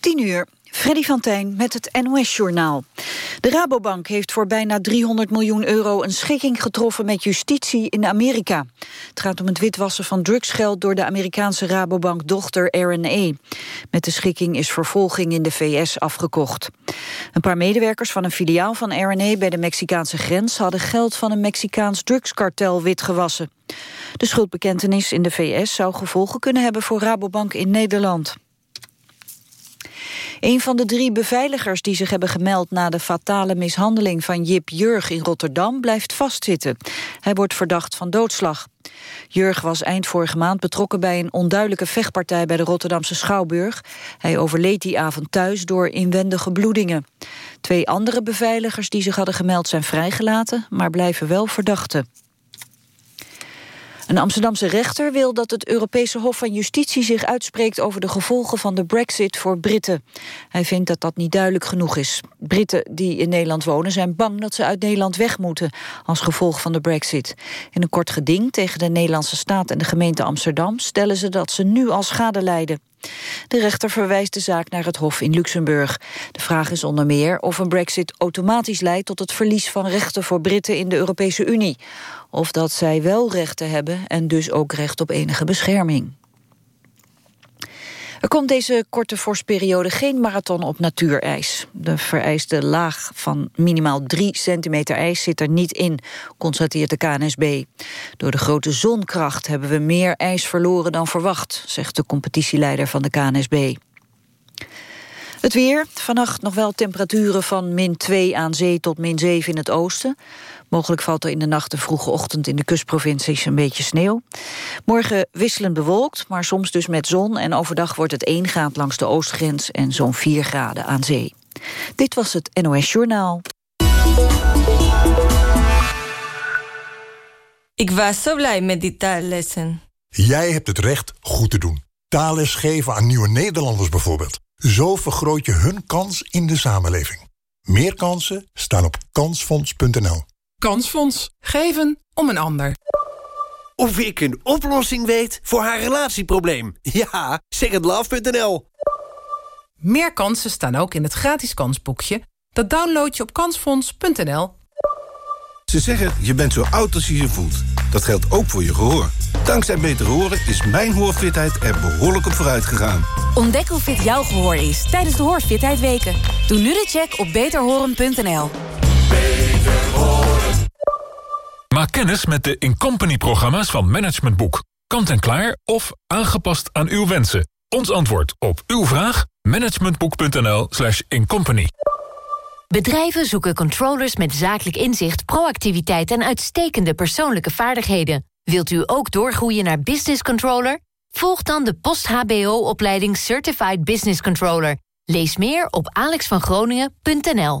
10 uur. Freddy van Tijn met het NOS-journaal. De Rabobank heeft voor bijna 300 miljoen euro een schikking getroffen met justitie in Amerika. Het gaat om het witwassen van drugsgeld door de Amerikaanse Rabobank-dochter RNA. Met de schikking is vervolging in de VS afgekocht. Een paar medewerkers van een filiaal van RNA bij de Mexicaanse grens hadden geld van een Mexicaans drugskartel witgewassen. De schuldbekentenis in de VS zou gevolgen kunnen hebben voor Rabobank in Nederland. Een van de drie beveiligers die zich hebben gemeld... na de fatale mishandeling van Jip Jurg in Rotterdam blijft vastzitten. Hij wordt verdacht van doodslag. Jurg was eind vorige maand betrokken bij een onduidelijke vechtpartij... bij de Rotterdamse Schouwburg. Hij overleed die avond thuis door inwendige bloedingen. Twee andere beveiligers die zich hadden gemeld zijn vrijgelaten... maar blijven wel verdachten. Een Amsterdamse rechter wil dat het Europese Hof van Justitie zich uitspreekt over de gevolgen van de brexit voor Britten. Hij vindt dat dat niet duidelijk genoeg is. Britten die in Nederland wonen zijn bang dat ze uit Nederland weg moeten als gevolg van de brexit. In een kort geding tegen de Nederlandse staat en de gemeente Amsterdam stellen ze dat ze nu al schade lijden. De rechter verwijst de zaak naar het Hof in Luxemburg. De vraag is onder meer of een brexit automatisch leidt... tot het verlies van rechten voor Britten in de Europese Unie. Of dat zij wel rechten hebben en dus ook recht op enige bescherming. Er komt deze korte vorstperiode geen marathon op natuurijs. De vereiste laag van minimaal 3 centimeter ijs zit er niet in, constateert de KNSB. Door de grote zonkracht hebben we meer ijs verloren dan verwacht, zegt de competitieleider van de KNSB. Het weer, vannacht nog wel temperaturen van min 2 aan zee tot min 7 in het oosten. Mogelijk valt er in de nacht en vroege ochtend in de kustprovincies een beetje sneeuw. Morgen wisselend bewolkt, maar soms dus met zon. En overdag wordt het 1 graad langs de oostgrens en zo'n 4 graden aan zee. Dit was het NOS Journaal. Ik was zo blij met die taallessen. Jij hebt het recht goed te doen. Taalles geven aan nieuwe Nederlanders bijvoorbeeld. Zo vergroot je hun kans in de samenleving. Meer kansen staan op kansfonds.nl. Kansfonds. Geven om een ander. Of ik een oplossing weet voor haar relatieprobleem. Ja, secondlove.nl. Meer kansen staan ook in het gratis kansboekje. Dat download je op kansfonds.nl. Ze zeggen, je bent zo oud als je je voelt. Dat geldt ook voor je gehoor. Dankzij Beter Horen is mijn hoorfitheid er behoorlijk op vooruit gegaan. Ontdek hoe fit jouw gehoor is tijdens de Hoorfitheid Weken. Doe nu de check op beterhoren.nl. Maak kennis met de Incompany-programma's van Management Boek. Kant en klaar of aangepast aan uw wensen. Ons antwoord op uw vraag? managementboek.nl slash incompany. Bedrijven zoeken controllers met zakelijk inzicht, proactiviteit en uitstekende persoonlijke vaardigheden. Wilt u ook doorgroeien naar business controller? Volg dan de post-HBO-opleiding Certified Business Controller. Lees meer op alexvangroningen.nl.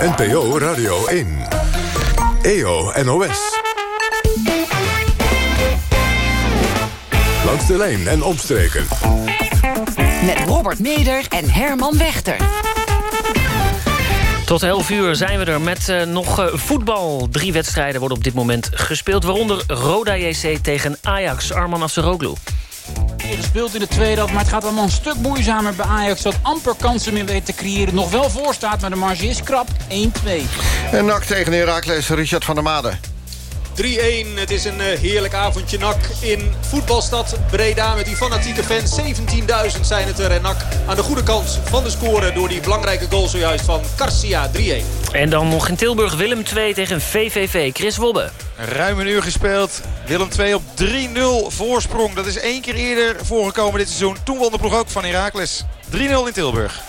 NPO Radio 1. EO NOS. Langs de lijn en omstreken. Met Robert Meder en Herman Wechter. Tot 11 uur zijn we er met uh, nog uh, voetbal. Drie wedstrijden worden op dit moment gespeeld. Waaronder Roda JC tegen Ajax. Arman Afseroglu. Gespeeld in de tweede helft, maar het gaat allemaal een stuk moeizamer bij Ajax... dat amper kansen meer weet te creëren. Nog wel voorstaat, maar de marge is krap. 1-2. En nak tegen Herakles, Richard van der Made. 3-1. Het is een heerlijk avondje NAC in voetbalstad Breda. Met die fanatieke fans. 17.000 zijn het er. En NAC aan de goede kant van de score. Door die belangrijke goal zojuist van Garcia 3-1. En dan nog in Tilburg Willem 2 tegen VVV. Chris Wobbe. Ruim een uur gespeeld. Willem 2 op 3-0 voorsprong. Dat is één keer eerder voorgekomen dit seizoen. Toen won de ploeg ook van Heracles. 3-0 in Tilburg.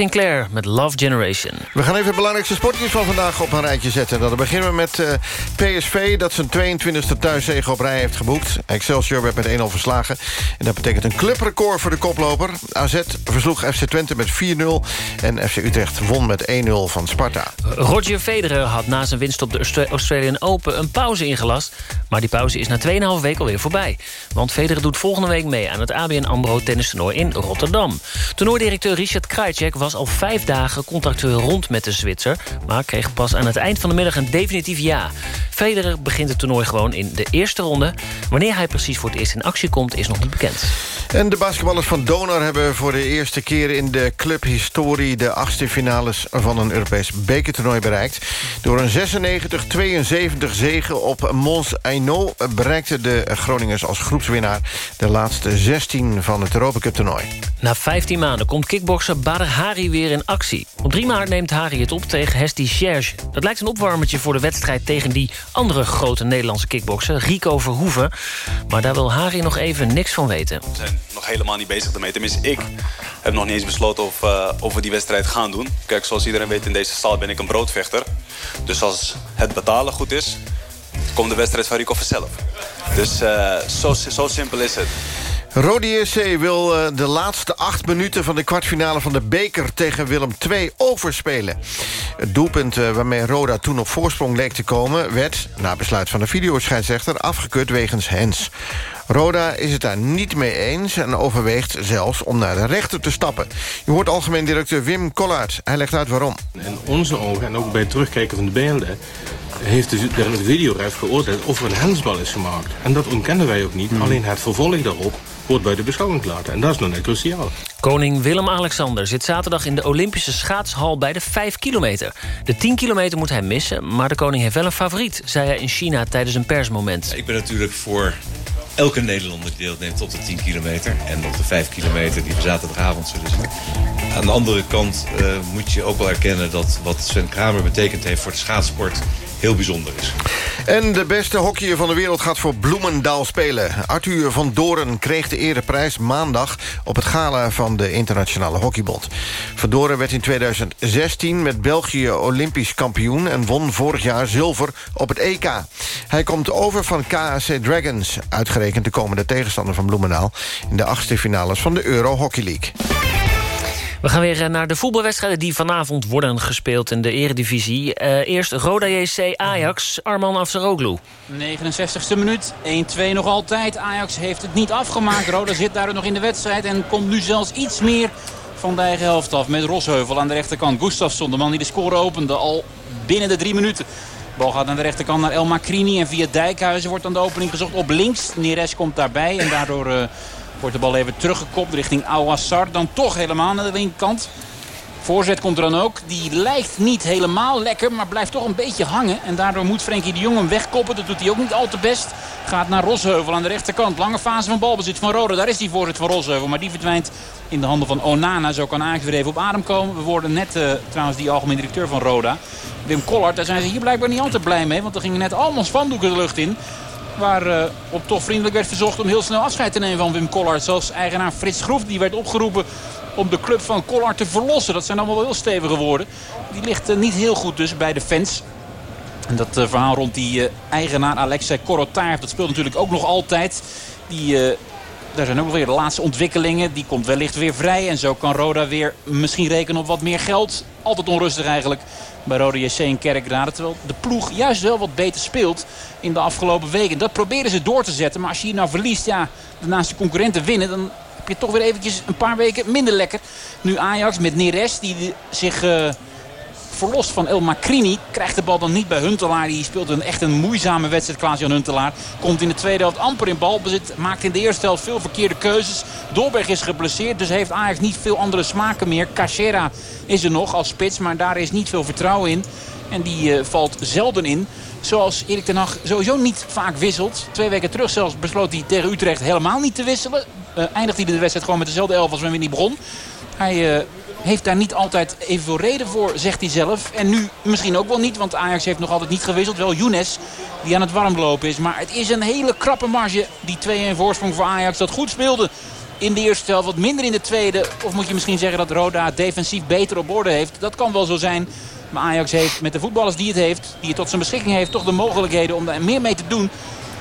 Sinclair met Love Generation. We gaan even het belangrijkste sportnieuws van vandaag op een rijtje zetten. Dan beginnen we met eh, PSV, dat zijn 22e thuiszege op rij heeft geboekt. Excelsior werd met 1-0 verslagen. En dat betekent een clubrecord voor de koploper. AZ versloeg FC Twente met 4-0. En FC Utrecht won met 1-0 van Sparta. Roger Federer had na zijn winst op de Austra- Australian Open een pauze ingelast. Maar die pauze is na 2,5 week alweer voorbij. Want Federer doet volgende week mee aan het ABN AMRO tennistoernooi in Rotterdam. Toernooidirecteur Richard Krajcek was al vijf dagen contractueel rond met de Zwitser... maar kreeg pas aan het eind van de middag een definitief ja. Federer begint het toernooi gewoon in de eerste ronde. Wanneer hij precies voor het eerst in actie komt is nog niet bekend. En de basketballers van Donar hebben voor de eerste keer in de clubhistorie... de achtste finales van een Europees bekertoernooi bereikt. Door een 96-72 zege op Mons Hainaut bereikten de Groningers als groepswinnaar... de laatste 16 van het Europa Cup toernooi. Na 15 maanden komt kickbokser Badr Hari weer in actie. Op 3 maart neemt Hari het op tegen Hesti Serge. Dat lijkt een opwarmertje voor de wedstrijd tegen die andere grote Nederlandse kickbokser... Rico Verhoeven. Maar daar wil Hari nog even niks van weten. We zijn nog helemaal niet bezig ermee. Tenminste, ik heb nog niet eens besloten of, eh, of we die wedstrijd gaan doen. Kijk, zoals iedereen weet in deze stal ben ik een broodvechter. Dus als het betalen goed is, komt de wedstrijd van Rico vanzelf. Dus eh, zo simpel is het. Rode JC wil eh, de laatste acht minuten van de kwartfinale van de beker tegen Willem II overspelen. Het doelpunt eh, waarmee Roda toen op voorsprong leek te komen... werd, na besluit van de videoscheidsrechter, afgekeurd wegens hens. Roda is het daar niet mee eens en overweegt zelfs om naar de rechter te stappen. Je hoort algemeen directeur Wim Kollaert. Hij legt uit waarom. In onze ogen, en ook bij het terugkijken van de beelden... heeft de, de videoref geoordeeld of er een hensbal is gemaakt. En dat ontkennen wij ook niet. Alleen het vervolg daarop bij de beschouwing te laten. En dat is nou net cruciaal. Koning Willem-Alexander zit zaterdag in de Olympische schaatshal bij de 5 kilometer. De 10 kilometer moet hij missen, maar de koning heeft wel een favoriet... zei hij in China tijdens een persmoment. Ik ben natuurlijk voor elke Nederlander die deelneemt op de 10 kilometer... en op de 5 kilometer die we zaterdagavond zullen zien. Aan de andere kant uh, moet je ook wel erkennen... dat wat Sven Kramer betekend heeft voor de schaatsport heel bijzonder is. En de beste hockeyer van de wereld gaat voor Bloemendaal spelen. Arthur van Doren kreeg de ereprijs maandag... op het gala van de Internationale Hockeybond. Van Doren werd in 2016 met België olympisch kampioen... en won vorig jaar zilver op het EK. Hij komt over van KAC Dragons... uitgerekend de komende tegenstander van Bloemendaal... in de achtste finales van de Euro Hockey League. We gaan weer eh, naar de voetbalwedstrijden die vanavond worden gespeeld in de eredivisie. Uh, eerst Roda JC Ajax, Arman Afsaroglu. 69e minuut, 1-2 nog altijd. Ajax heeft het niet afgemaakt. Roda zit daar nog in de wedstrijd en komt nu zelfs iets meer van de eigen helft af. Met Rosheuvel aan de rechterkant. Gustafsson, de man die de score opende, al binnen de drie minuten. Bal gaat aan de rechterkant naar El Macrini. En via Dijkhuizen wordt dan de opening gezocht op links. Neres komt daarbij en daardoor... Uh, Wordt de bal even teruggekopt richting Awassar. Dan toch helemaal naar de linkerkant. Voorzet komt er dan ook. Die lijkt niet helemaal lekker, maar blijft toch een beetje hangen. En daardoor moet Frenkie de Jong hem wegkoppen. Dat doet hij ook niet al te best. Gaat naar Rosheuvel aan de rechterkant. Lange fase van balbezit van Roda. Daar is die voorzet van Rosheuvel. Maar die verdwijnt in de handen van Onana. Zo kan Ajax weer even op adem komen. We worden net uh, trouwens die algemeen directeur van Roda. Wim Collard, daar zijn ze hier blijkbaar niet altijd blij mee. Want er gingen net allemaal spandoeken de lucht in. Waar uh, op toch vriendelijk werd verzocht om heel snel afscheid te nemen van Wim Collard. Zoals eigenaar Frits Groef. Die werd opgeroepen om de club van Collard te verlossen. Dat zijn allemaal wel heel stevige woorden. Die ligt uh, niet heel goed dus bij de fans. En dat uh, verhaal rond die eigenaar Alexei Korotaev. Dat speelt natuurlijk ook nog altijd. Die... Daar zijn ook weer de laatste ontwikkelingen. Die komt wellicht weer vrij. En zo kan Roda weer misschien rekenen op wat meer geld. Altijd onrustig eigenlijk bij Rode JC in Kerkrade. Terwijl de ploeg juist wel wat beter speelt in de afgelopen weken. Dat proberen ze door te zetten. Maar als je hier nou verliest, ja, naast de concurrenten winnen... dan heb je toch weer eventjes een paar weken minder lekker. Nu Ajax met Neres, die zich... Uh, verlost van El Macrini. Krijgt de bal dan niet bij Huntelaar. Die speelt een echt een moeizame wedstrijd, Klaas-Jan Huntelaar. Komt in de tweede helft amper in balbezit. Maakt in de eerste helft veel verkeerde keuzes. Dolberg is geblesseerd, dus heeft Ajax niet veel andere smaken meer. Cachera is er nog als spits, maar daar is niet veel vertrouwen in. En die uh, valt zelden in. Zoals Erik ten Hag sowieso niet vaak wisselt. Twee weken terug zelfs besloot hij tegen Utrecht helemaal niet te wisselen. Uh, eindigt hij de wedstrijd gewoon met dezelfde elf als wanneer hij begon. Hij uh, heeft daar niet altijd evenveel reden voor, zegt hij zelf. En nu misschien ook wel niet, want Ajax heeft nog altijd niet gewisseld. Wel Younes, die aan het warmlopen is. Maar het is een hele krappe marge, die 2-1 voorsprong voor Ajax. Dat goed speelde in de eerste helft, wat minder in de tweede. Of moet je misschien zeggen dat Roda defensief beter op orde heeft. Dat kan wel zo zijn. Maar Ajax heeft met de voetballers die het heeft, die het tot zijn beschikking heeft... toch de mogelijkheden om daar meer mee te doen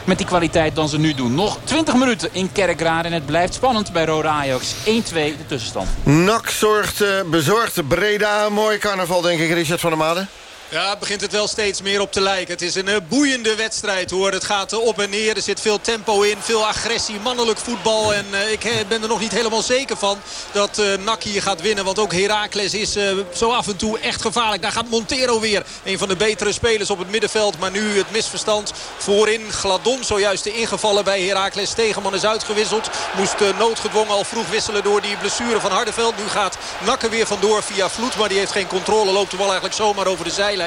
met die kwaliteit dan ze nu doen. Nog 20 minuten in Kerkrade en het blijft spannend bij Rode Ajax. 1-2 de tussenstand. NAC zorgt, uh, bezorgd Breda. Mooi carnaval denk ik, Richard van der Made. Ja, begint het wel steeds meer op te lijken. Het is een uh, boeiende wedstrijd hoor. Het gaat uh, op en neer. Er zit veel tempo in. Veel agressie. Mannelijk voetbal. En uh, ik ben er nog niet helemaal zeker van dat NAC hier gaat winnen. Want ook Heracles is zo af en toe echt gevaarlijk. Daar gaat Montero weer. Een van de betere spelers op het middenveld. Maar nu het misverstand voorin. Gladon zojuist de ingevallen bij Heracles. Tegenman is uitgewisseld. Moest noodgedwongen al vroeg wisselen door die blessure van Hardeveld. Nu gaat NAC er weer vandoor via Vloed. Maar die heeft geen controle. Loopt de bal eigenlijk zomaar over de zijlijn.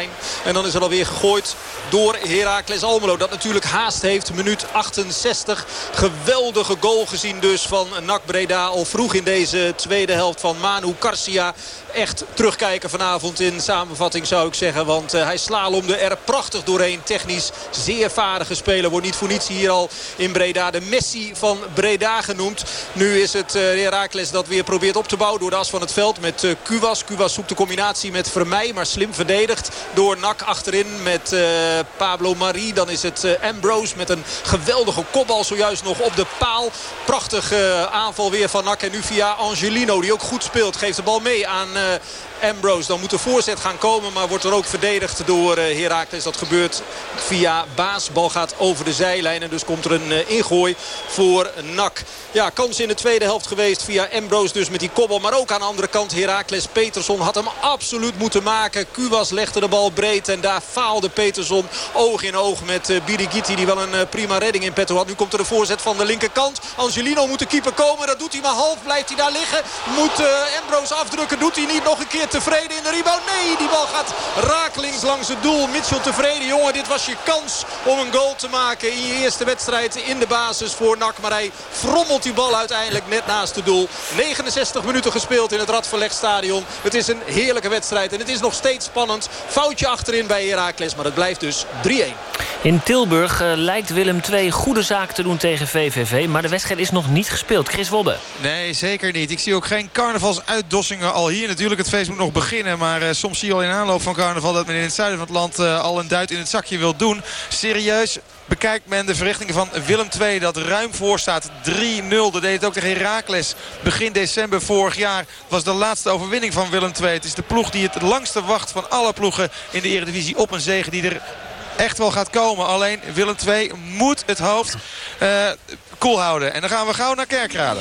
En dan is er alweer gegooid door Heracles Almelo. Dat natuurlijk haast heeft. Minuut 68. Geweldige goal gezien dus van NAC Breda. Al vroeg in deze tweede helft van Manu Garcia echt terugkijken vanavond in samenvatting zou ik zeggen. Want uh, hij slalomde er prachtig doorheen. Technisch zeer vaardige speler. Wordt niet voor niets hier al in Breda de Messi van Breda genoemd. Nu is het uh, Herakles dat weer probeert op te bouwen door de as van het veld met uh, Kuwas. Kuwas zoekt de combinatie met Vermeij, maar slim verdedigd door Nak achterin met Pablo Marie. Dan is het Ambrose met een geweldige kopbal zojuist nog op de paal. Prachtige aanval weer van Nak. En nu via Angelino die ook goed speelt. Geeft de bal mee aan Ambrose. Dan moet de voorzet gaan komen, maar wordt er ook verdedigd door uh, Heracles. Dat gebeurt via Baas. Bal gaat over de zijlijn en dus komt er een uh, ingooi voor NAC. Ja, kans in de tweede helft geweest via Ambrose dus met die kobbel. Maar ook aan de andere kant Heracles Peterson had hem absoluut moeten maken. Kuwas legde de bal breed en daar faalde Peterson oog in oog met uh, Birigiti. Die wel een prima redding in petto had. Nu komt er de voorzet van de linkerkant. Angelino moet de keeper komen. Dat doet hij maar half. Blijft hij daar liggen. Moet Ambrose afdrukken. Doet hij niet nog een keer tevreden in de rebound? Nee, die bal gaat rakelings langs het doel. Mitchell tevreden. Jongen, dit was je kans om een goal te maken in je eerste wedstrijd in de basis voor NAC. Maar hij frommelt die bal uiteindelijk net naast het doel. 69 minuten gespeeld in het Radverlegstadion. Het is een heerlijke wedstrijd en het is nog steeds spannend. Foutje achterin bij Heracles, maar het blijft dus 3-1. In Tilburg uh, lijkt Willem II goede zaken te doen tegen VVV... maar de wedstrijd is nog niet gespeeld. Chris Wobbe. Nee, zeker niet. Ik zie ook geen carnavalsuitdossingen al hier. Natuurlijk, het feest moet nog beginnen. Maar uh, soms zie je al in aanloop van carnaval... dat men in het zuiden van het land uh, al een duit in het zakje wil doen. Serieus, bekijkt men de verrichtingen van Willem II dat ruim voor staat. 3-0. Dat deed het ook tegen Heracles begin december vorig jaar. was de laatste overwinning van Willem II. Het is de ploeg die het langste wacht van alle ploegen in de Eredivisie op een zege die er echt wel gaat komen. Alleen Willem II moet het hoofd uh, houden. En dan gaan we gauw naar Kerkrade.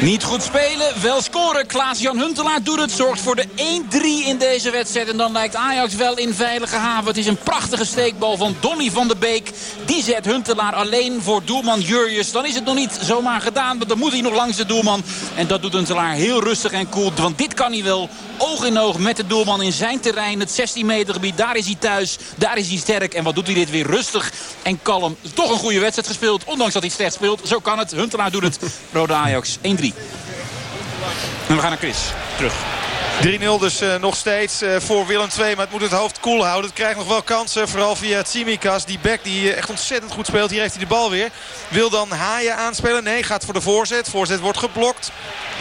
Niet goed spelen, wel scoren. Klaas-Jan Huntelaar doet het. Zorgt voor de 1-3 in deze wedstrijd. En dan lijkt Ajax wel in veilige haven. Het is een prachtige steekbal van Donny van der Beek. Die zet Huntelaar alleen voor doelman Jurjus. Dan is het nog niet zomaar gedaan. Want dan moet hij nog langs de doelman. En dat doet Huntelaar heel rustig en cool. Want dit kan hij wel oog in oog met de doelman in zijn terrein. Het 16 meter gebied. Daar is hij thuis. Daar is hij sterk. En wat doet hij dit weer rustig en kalm. Toch een goede wedstrijd gespeeld. Ondanks dat hij slecht speelt. Zo kan het. Huntelaar doet het. Rode Ajax 1-3. En we gaan naar Chris. Terug. 3-0 dus uh, nog steeds uh, voor Willem II. Maar het moet het hoofd koel houden. Het krijgt nog wel kansen. Vooral via Tsimikas. Die back die uh, echt ontzettend goed speelt. Hier heeft hij de bal weer. Wil dan Haaien aanspelen. Nee, gaat voor de voorzet. Voorzet wordt geblokt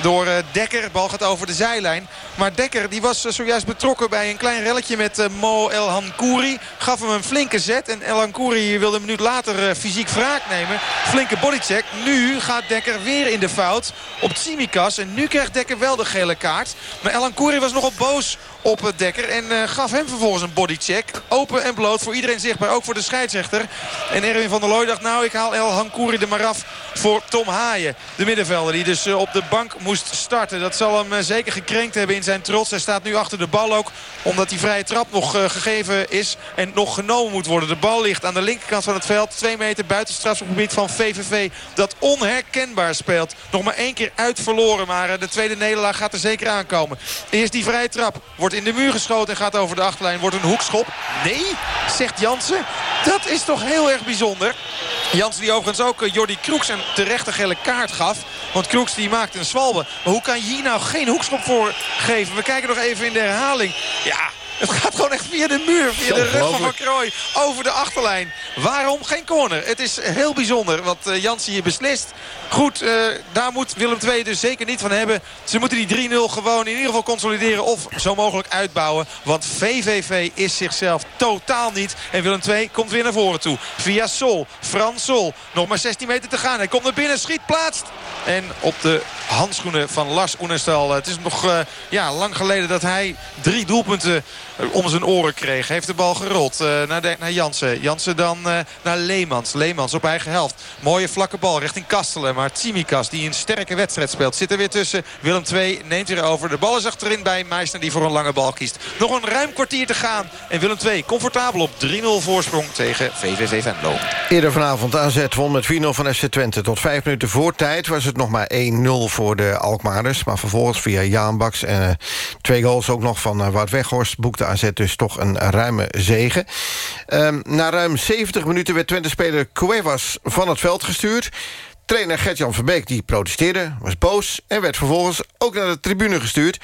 door Dekker. Bal gaat over de zijlijn. Maar Dekker die was zojuist betrokken bij een klein relletje met Mo El Hankouri. Gaf hem een flinke zet. En El Hankouri wilde een minuut later fysiek wraak nemen. Flinke bodycheck. Nu gaat Dekker weer in de fout op Tsimikas. En nu krijgt Dekker wel de gele kaart. Maar El was nogal boos op het Dekker. En uh, gaf hem vervolgens een bodycheck. Open en bloot voor iedereen zichtbaar. Ook voor de scheidsrechter. En Erwin van der Looy dacht nou ik haal El Hankouri er maar af voor Tom Haaien. De middenvelder die dus uh, op de bank moest starten. Dat zal hem uh, zeker gekrenkt hebben in zijn trots. Hij staat nu achter de bal ook. Omdat die vrije trap nog gegeven is. En nog genomen moet worden. De bal ligt aan de linkerkant van het veld. Twee meter buiten strafgebied van VVV. Dat onherkenbaar speelt. Nog maar één keer uit verloren. Maar de tweede nederlaag gaat er zeker aankomen. Eerst die vrije trap. Wordt in de muur geschoten en gaat over de achterlijn. Wordt een hoekschop. Nee, zegt Jansen. Dat is toch heel erg bijzonder. Jansen die overigens ook Jordi Kroeks een terechte gele kaart gaf. Want Kroeks die maakt een zwalbe. Maar hoe kan je hier nou geen hoekschop voor geven? We kijken nog even in de herhaling. Ja, het gaat gewoon echt via de muur, via de rug van Van Krooi, over de achterlijn. Waarom geen corner? Het is heel bijzonder wat uh, Jansen hier beslist. Goed, uh, daar moet Willem II dus zeker niet van hebben. Ze moeten die 3-0 gewoon in ieder geval consolideren of zo mogelijk uitbouwen. Want VVV is zichzelf totaal niet. En Willem II komt weer naar voren toe. Via Sol, Frans Sol. Nog maar 16 meter te gaan. Hij komt naar binnen, schiet, plaatst. En op de handschoenen van Lars Oenestal. Het is nog uh, ja, lang geleden dat hij drie doelpunten om zijn oren kreeg. Heeft de bal gerold uh, naar, naar Jansen. Jansen dan uh, naar Leemans. Leemans op eigen helft. Mooie vlakke bal richting Kastelen. Maar Tsimikas die een sterke wedstrijd speelt. Zit er weer tussen. Willem II neemt weer over. De bal is achterin bij Meisner die voor een lange bal kiest. Nog een ruim kwartier te gaan. En Willem II comfortabel op 3-0 voorsprong tegen VVV Venlo. Eerder vanavond AZ won met 4-0 van FC Twente. Tot vijf minuten voor tijd was het nog maar 1-0 voor de Alkmaarders. Maar vervolgens via Jaan Baks en uh, twee goals ook nog van uh, Wout Weghorst... AZ dus toch een ruime zege. Um, na ruim 70 minuten werd Twente-speler Cuevas van het veld gestuurd. Trainer Gert-Jan Verbeek die protesteerde, was boos... en werd vervolgens ook naar de tribune gestuurd.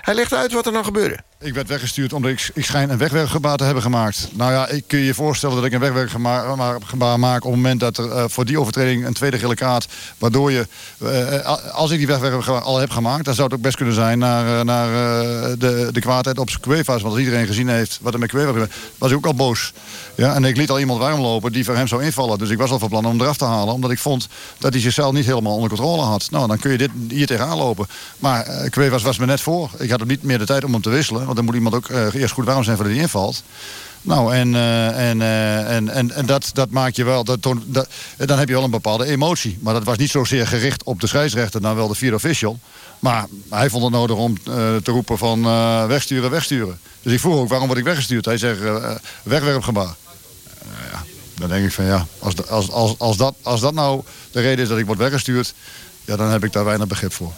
Hij legde uit wat er nou gebeurde. Ik werd weggestuurd omdat ik, ik schijn een wegwerkgebaar te hebben gemaakt. Nou ja, ik kun je voorstellen dat ik een wegwerkgebaar maak... op het moment dat er eh, voor die overtreding een tweede gele kaart... waardoor je, eh, als ik die wegwerkgebaar al heb gemaakt... dan zou het ook best kunnen zijn naar, eh, naar de, de kwaadheid op Cuevas. Want als iedereen gezien heeft wat er met gebeurt... was ik ook al boos. Ja, en ik liet al iemand warm lopen die voor hem zou invallen. Dus ik was al van plan om eraf te halen. Omdat ik vond dat hij zichzelf niet helemaal onder controle had. Nou, dan kun je dit hier tegenaan lopen. Maar uh, Cuevas was me net voor. Ik had niet meer de tijd om hem te wisselen. Want dan moet iemand ook uh, eerst goed warm zijn voordat hij invalt. Nou, en, en, uh, en, en, en dat, dat maakt je wel... Dat, dan heb je wel een bepaalde emotie. Maar dat was niet zozeer gericht op de scheidsrechter... dan wel de vier official. Maar hij vond het nodig om te roepen van wegsturen, wegsturen. Dus ik vroeg ook, waarom word ik weggestuurd? Hij zegt, wegwerpgebaar. ja, dan denk ik van ja, als, als, als, als, dat, als dat nou de reden is dat ik word weggestuurd... Ja, dan heb ik daar weinig begrip voor.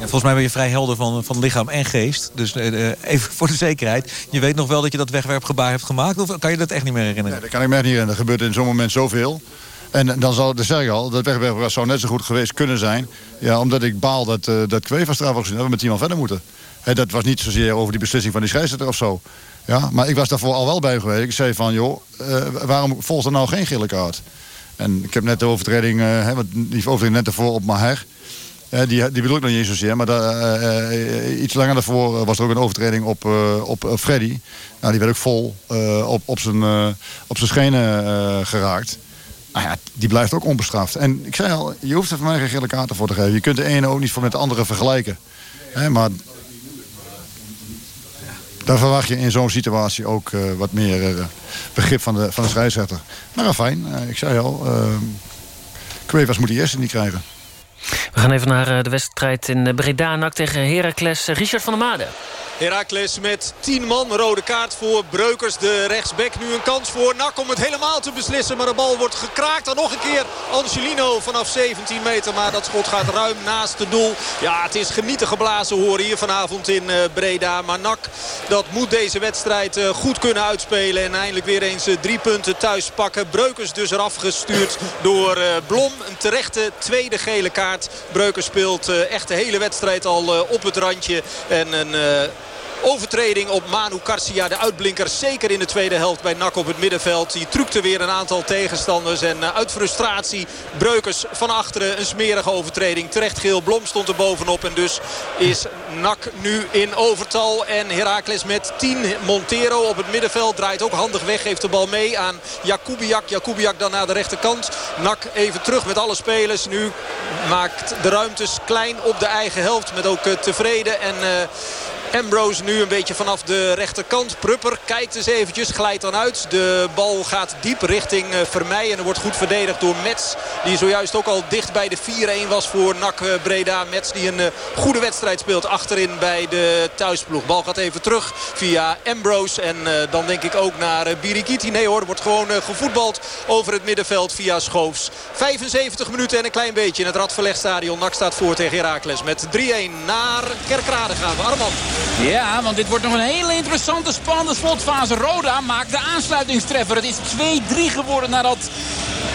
Volgens mij ben je vrij helder van, van lichaam en geest. Dus uh, even voor de zekerheid. Je weet nog wel dat je dat wegwerpgebaar hebt gemaakt? Of kan je dat echt niet meer herinneren? Nee, dat kan ik me echt niet herinneren. Er gebeurt in zo'n moment zoveel. En dan zal, dat zeg ik al, dat wegwerpgebaar zou net zo goed geweest kunnen zijn. Ja, omdat ik baal dat, uh, dat gezien. Dat we met tien man verder moeten. Dat was niet zozeer over die beslissing van die scheidsrechter of zo. Ja, maar ik was daarvoor al wel bij geweest. Ik zei van, joh, waarom volgt er nou geen gele kaart? En ik heb net de overtreding, uh, die overtreding net ervoor op Maher. Uh, die, die bedoel ik nog niet zozeer. Maar daar, uh, iets langer daarvoor was er ook een overtreding op, uh, op Freddy. Nou, die werd ook vol op, op, zijn, op zijn schenen geraakt. Nou ja, die blijft ook onbestraft. En ik zei al, je hoeft er voor mij geen gele kaarten voor te geven. Je kunt de ene ook niet voor met de andere vergelijken. maar daar verwacht je in zo'n situatie ook wat meer begrip van de, van de scheidsrechter. Maar fijn, ik zei al, Kwevers moet die eerste niet krijgen. We gaan even naar de wedstrijd in Breda. Nak tegen Heracles. Richard van der Made. Heracles met 10 man. Rode kaart voor Breukers. De rechtsback nu een kans voor Nak om het helemaal te beslissen. Maar de bal wordt gekraakt. Dan nog een keer Angelino vanaf 17 meter. Maar dat schot gaat ruim naast het doel. Ja, het is genieten geblazen horen hier vanavond in Breda. Maar Nak, dat moet deze wedstrijd goed kunnen uitspelen. En eindelijk weer eens drie punten thuis pakken. Breukers dus eraf gestuurd door Blom. Een terechte tweede gele kaart. Breukers speelt echt de hele wedstrijd al op het randje. En een... Overtreding op Manu Garcia, de uitblinker. Zeker in de tweede helft bij Nak op het middenveld. Die trukte weer een aantal tegenstanders. En uit frustratie Breukers van achteren een smerige overtreding. Terecht geel, Blom stond er bovenop. En dus is Nak nu in overtal. En Heracles met 10 Montero op het middenveld. Draait ook handig weg, geeft de bal mee aan Jakubiak. Jakubiak dan naar de rechterkant. Nak even terug met alle spelers. Nu maakt de ruimtes klein op de eigen helft. Met ook tevreden en... Uh, Ambrose nu een beetje vanaf de rechterkant. Prupper kijkt eens eventjes, glijdt dan uit. De bal gaat diep richting Vermeij en er wordt goed verdedigd door Mets. Die zojuist ook al dicht bij de 4-1 was voor NAC Breda. Mets die een goede wedstrijd speelt achterin bij de thuisploeg. Bal gaat even terug via Ambrose en dan denk ik ook naar Birikiti. Nee hoor, er wordt gewoon gevoetbald over het middenveld via Schoofs. 75 minuten en een klein beetje in het Radverlegstadion. NAC staat voor tegen Heracles met 3-1 naar Kerkrade gaan we. Ja, want dit wordt nog een hele interessante, spannende slotfase. Roda maakt de aansluitingstreffer. Het is 2-3 geworden nadat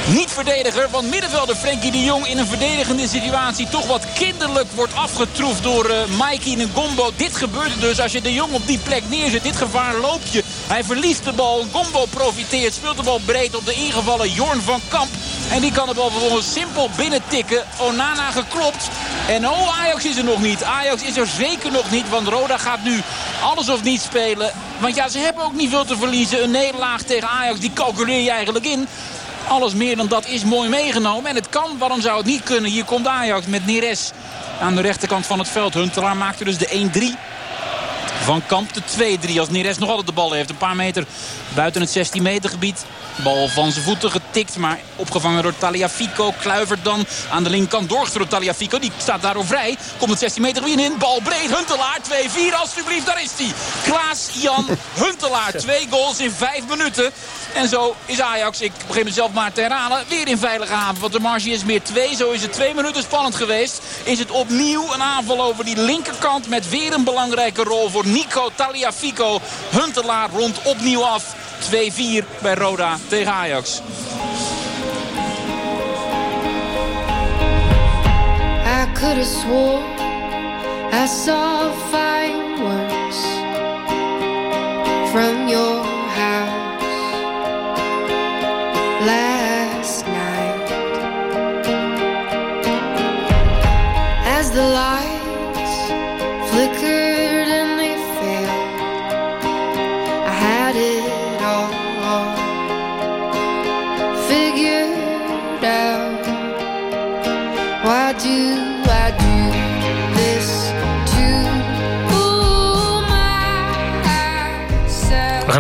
niet-verdediger van middenvelder Frenkie de Jong... in een verdedigende situatie toch wat kinderlijk wordt afgetroefd door uh, Mikey Gombo. Dit gebeurt dus als je de Jong op die plek neerzet. Dit gevaar loop je. Hij verliest de bal. Gombo profiteert, speelt de bal breed op de ingevallen Jorn van Kamp. En die kan de bal vervolgens simpel binnentikken. Onana geklopt. En oh, Ajax is er nog niet. Ajax is er zeker nog niet, want Roda gaat nu alles of niet spelen. Want ja, ze hebben ook niet veel te verliezen. Een nederlaag tegen Ajax, die calculeer je eigenlijk in. Alles meer dan dat is mooi meegenomen. En het kan, waarom zou het niet kunnen? Hier komt Ajax met Neres aan de rechterkant van het veld. Huntelaar maakte dus de 1-3. Van Kamp de 2-3 als Neres nog altijd de bal heeft. Een paar meter buiten het 16 meter gebied. Bal van zijn voeten getikt, maar opgevangen door Taliafico. Kluivert dan aan de linkerkant doorgestuurd door Taliafico. Die staat daardoor vrij. Komt het 16 meter gebied in. Bal breed. Huntelaar 2-4 alsjeblieft. Daar is hij. Klaas-Jan Huntelaar. Twee goals in vijf minuten. En zo is Ajax, ik begin mezelf maar te herhalen, weer in veilige haven. Want de marge is meer twee. Zo is het twee minuten spannend geweest. Is het opnieuw een aanval over die linkerkant met weer een belangrijke rol voor Nico Taliafico. Huntelaar rond opnieuw af. 2-4 bij Roda tegen Ajax. I could have swore I saw fireworks from your house.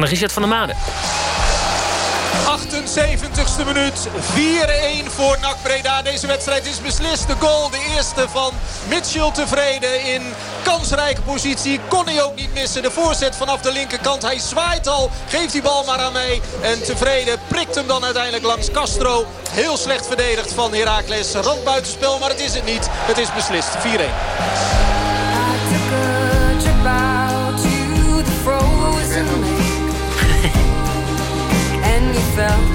Naar Richard van der Made. 78ste minuut. 4-1 voor NAC Breda. Deze wedstrijd is beslist. De goal, de eerste van Mitchell tevreden in kansrijke positie. Kon hij ook niet missen. De voorzet vanaf de linkerkant. Hij zwaait al. Geeft die bal maar aan mij. En tevreden prikt hem dan uiteindelijk langs Castro. Heel slecht verdedigd van Heracles. Rand buitenspel, maar het is het niet. Het is beslist. 4-1. Felt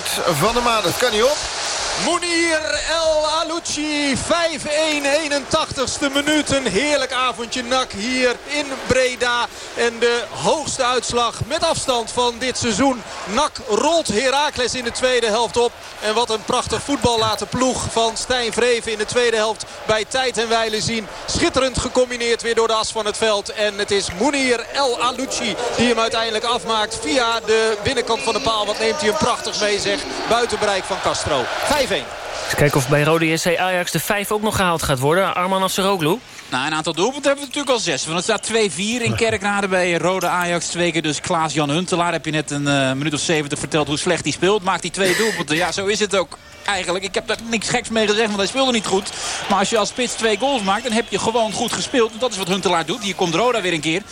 Van der Maan. Dat kan niet op. Mounir El Alouchi, 5-1, 81ste minuut. Een heerlijk avondje nak hier in Breda. En de hoogste uitslag met afstand van dit seizoen. Nak rolt Heracles in de tweede helft op. En wat een prachtig voetbal laten ploeg van Stijn Vreven in de tweede helft bij tijd en wijle zien. Schitterend gecombineerd weer door de as van het veld. En het is Mounir El Alouchi die hem uiteindelijk afmaakt via de binnenkant van de paal. Wat neemt hij hem prachtig mee zeg. Buiten bereik van Castro. 5-1. Eens kijken of bij Rode JC Ajax de 5 ook nog gehaald gaat worden. Arman Afseroglu. Nou, een aantal doelpunten hebben we natuurlijk al zes. Want het staat 2-4 in Kerkrade bij Rode Ajax. Twee keer dus Klaas-Jan Huntelaar. Heb je net een eh, minuut of 70 verteld hoe slecht hij speelt. Maakt hij twee doelpunten. Ja, zo is het ook eigenlijk. Ik heb daar niks geks mee gezegd, want hij speelde niet goed. Maar als je als spits twee goals maakt, dan heb je gewoon goed gespeeld. En dat is wat Huntelaar doet. Hier komt Roda weer een keer.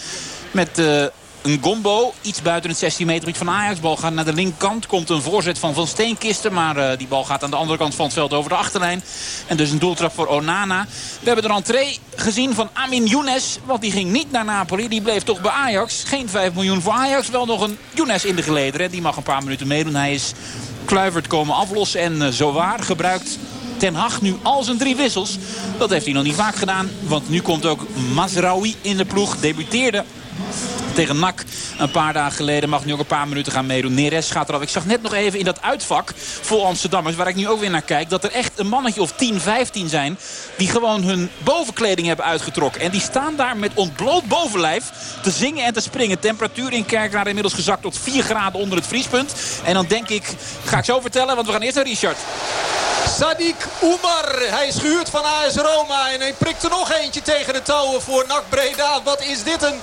Met... eh, een gombo, iets buiten het 16 meter van Ajax. Bal gaat naar de linkerkant. Komt een voorzet van Van Steenkisten. Maar eh, die bal gaat aan de andere kant van het veld over de achterlijn. En dus een doeltrap voor Onana. We hebben de rentree gezien van Amin Younes. Want die ging niet naar Napoli. Die bleef toch bij Ajax. Geen 5 miljoen voor Ajax. Wel nog een Younes in de gelederen. Die mag een paar minuten meedoen. Hij is Kluivert komen aflossen. En uh, zowaar gebruikt Ten Hag nu al zijn drie wissels. Dat heeft hij nog niet vaak gedaan. Want nu komt ook Mazraoui in de ploeg. Debuteerde tegen NAC een paar dagen geleden. Mag nu ook een paar minuten gaan meedoen. Neres gaat eraf. Ik zag net nog even in dat uitvak vol Amsterdammers... waar ik nu ook weer naar kijk... dat er echt een mannetje of 10, 15 zijn... die gewoon hun bovenkleding hebben uitgetrokken. En die staan daar met ontbloot bovenlijf te zingen en te springen. Temperatuur in Kerkrade inmiddels gezakt tot 4 graden onder het vriespunt. En dan denk ik, ga ik zo vertellen... want we gaan eerst naar Richard. Sadiq Oumar. Hij is gehuurd van AS Roma. En hij prikt er nog eentje tegen de touwen voor NAC Breda. Wat is dit een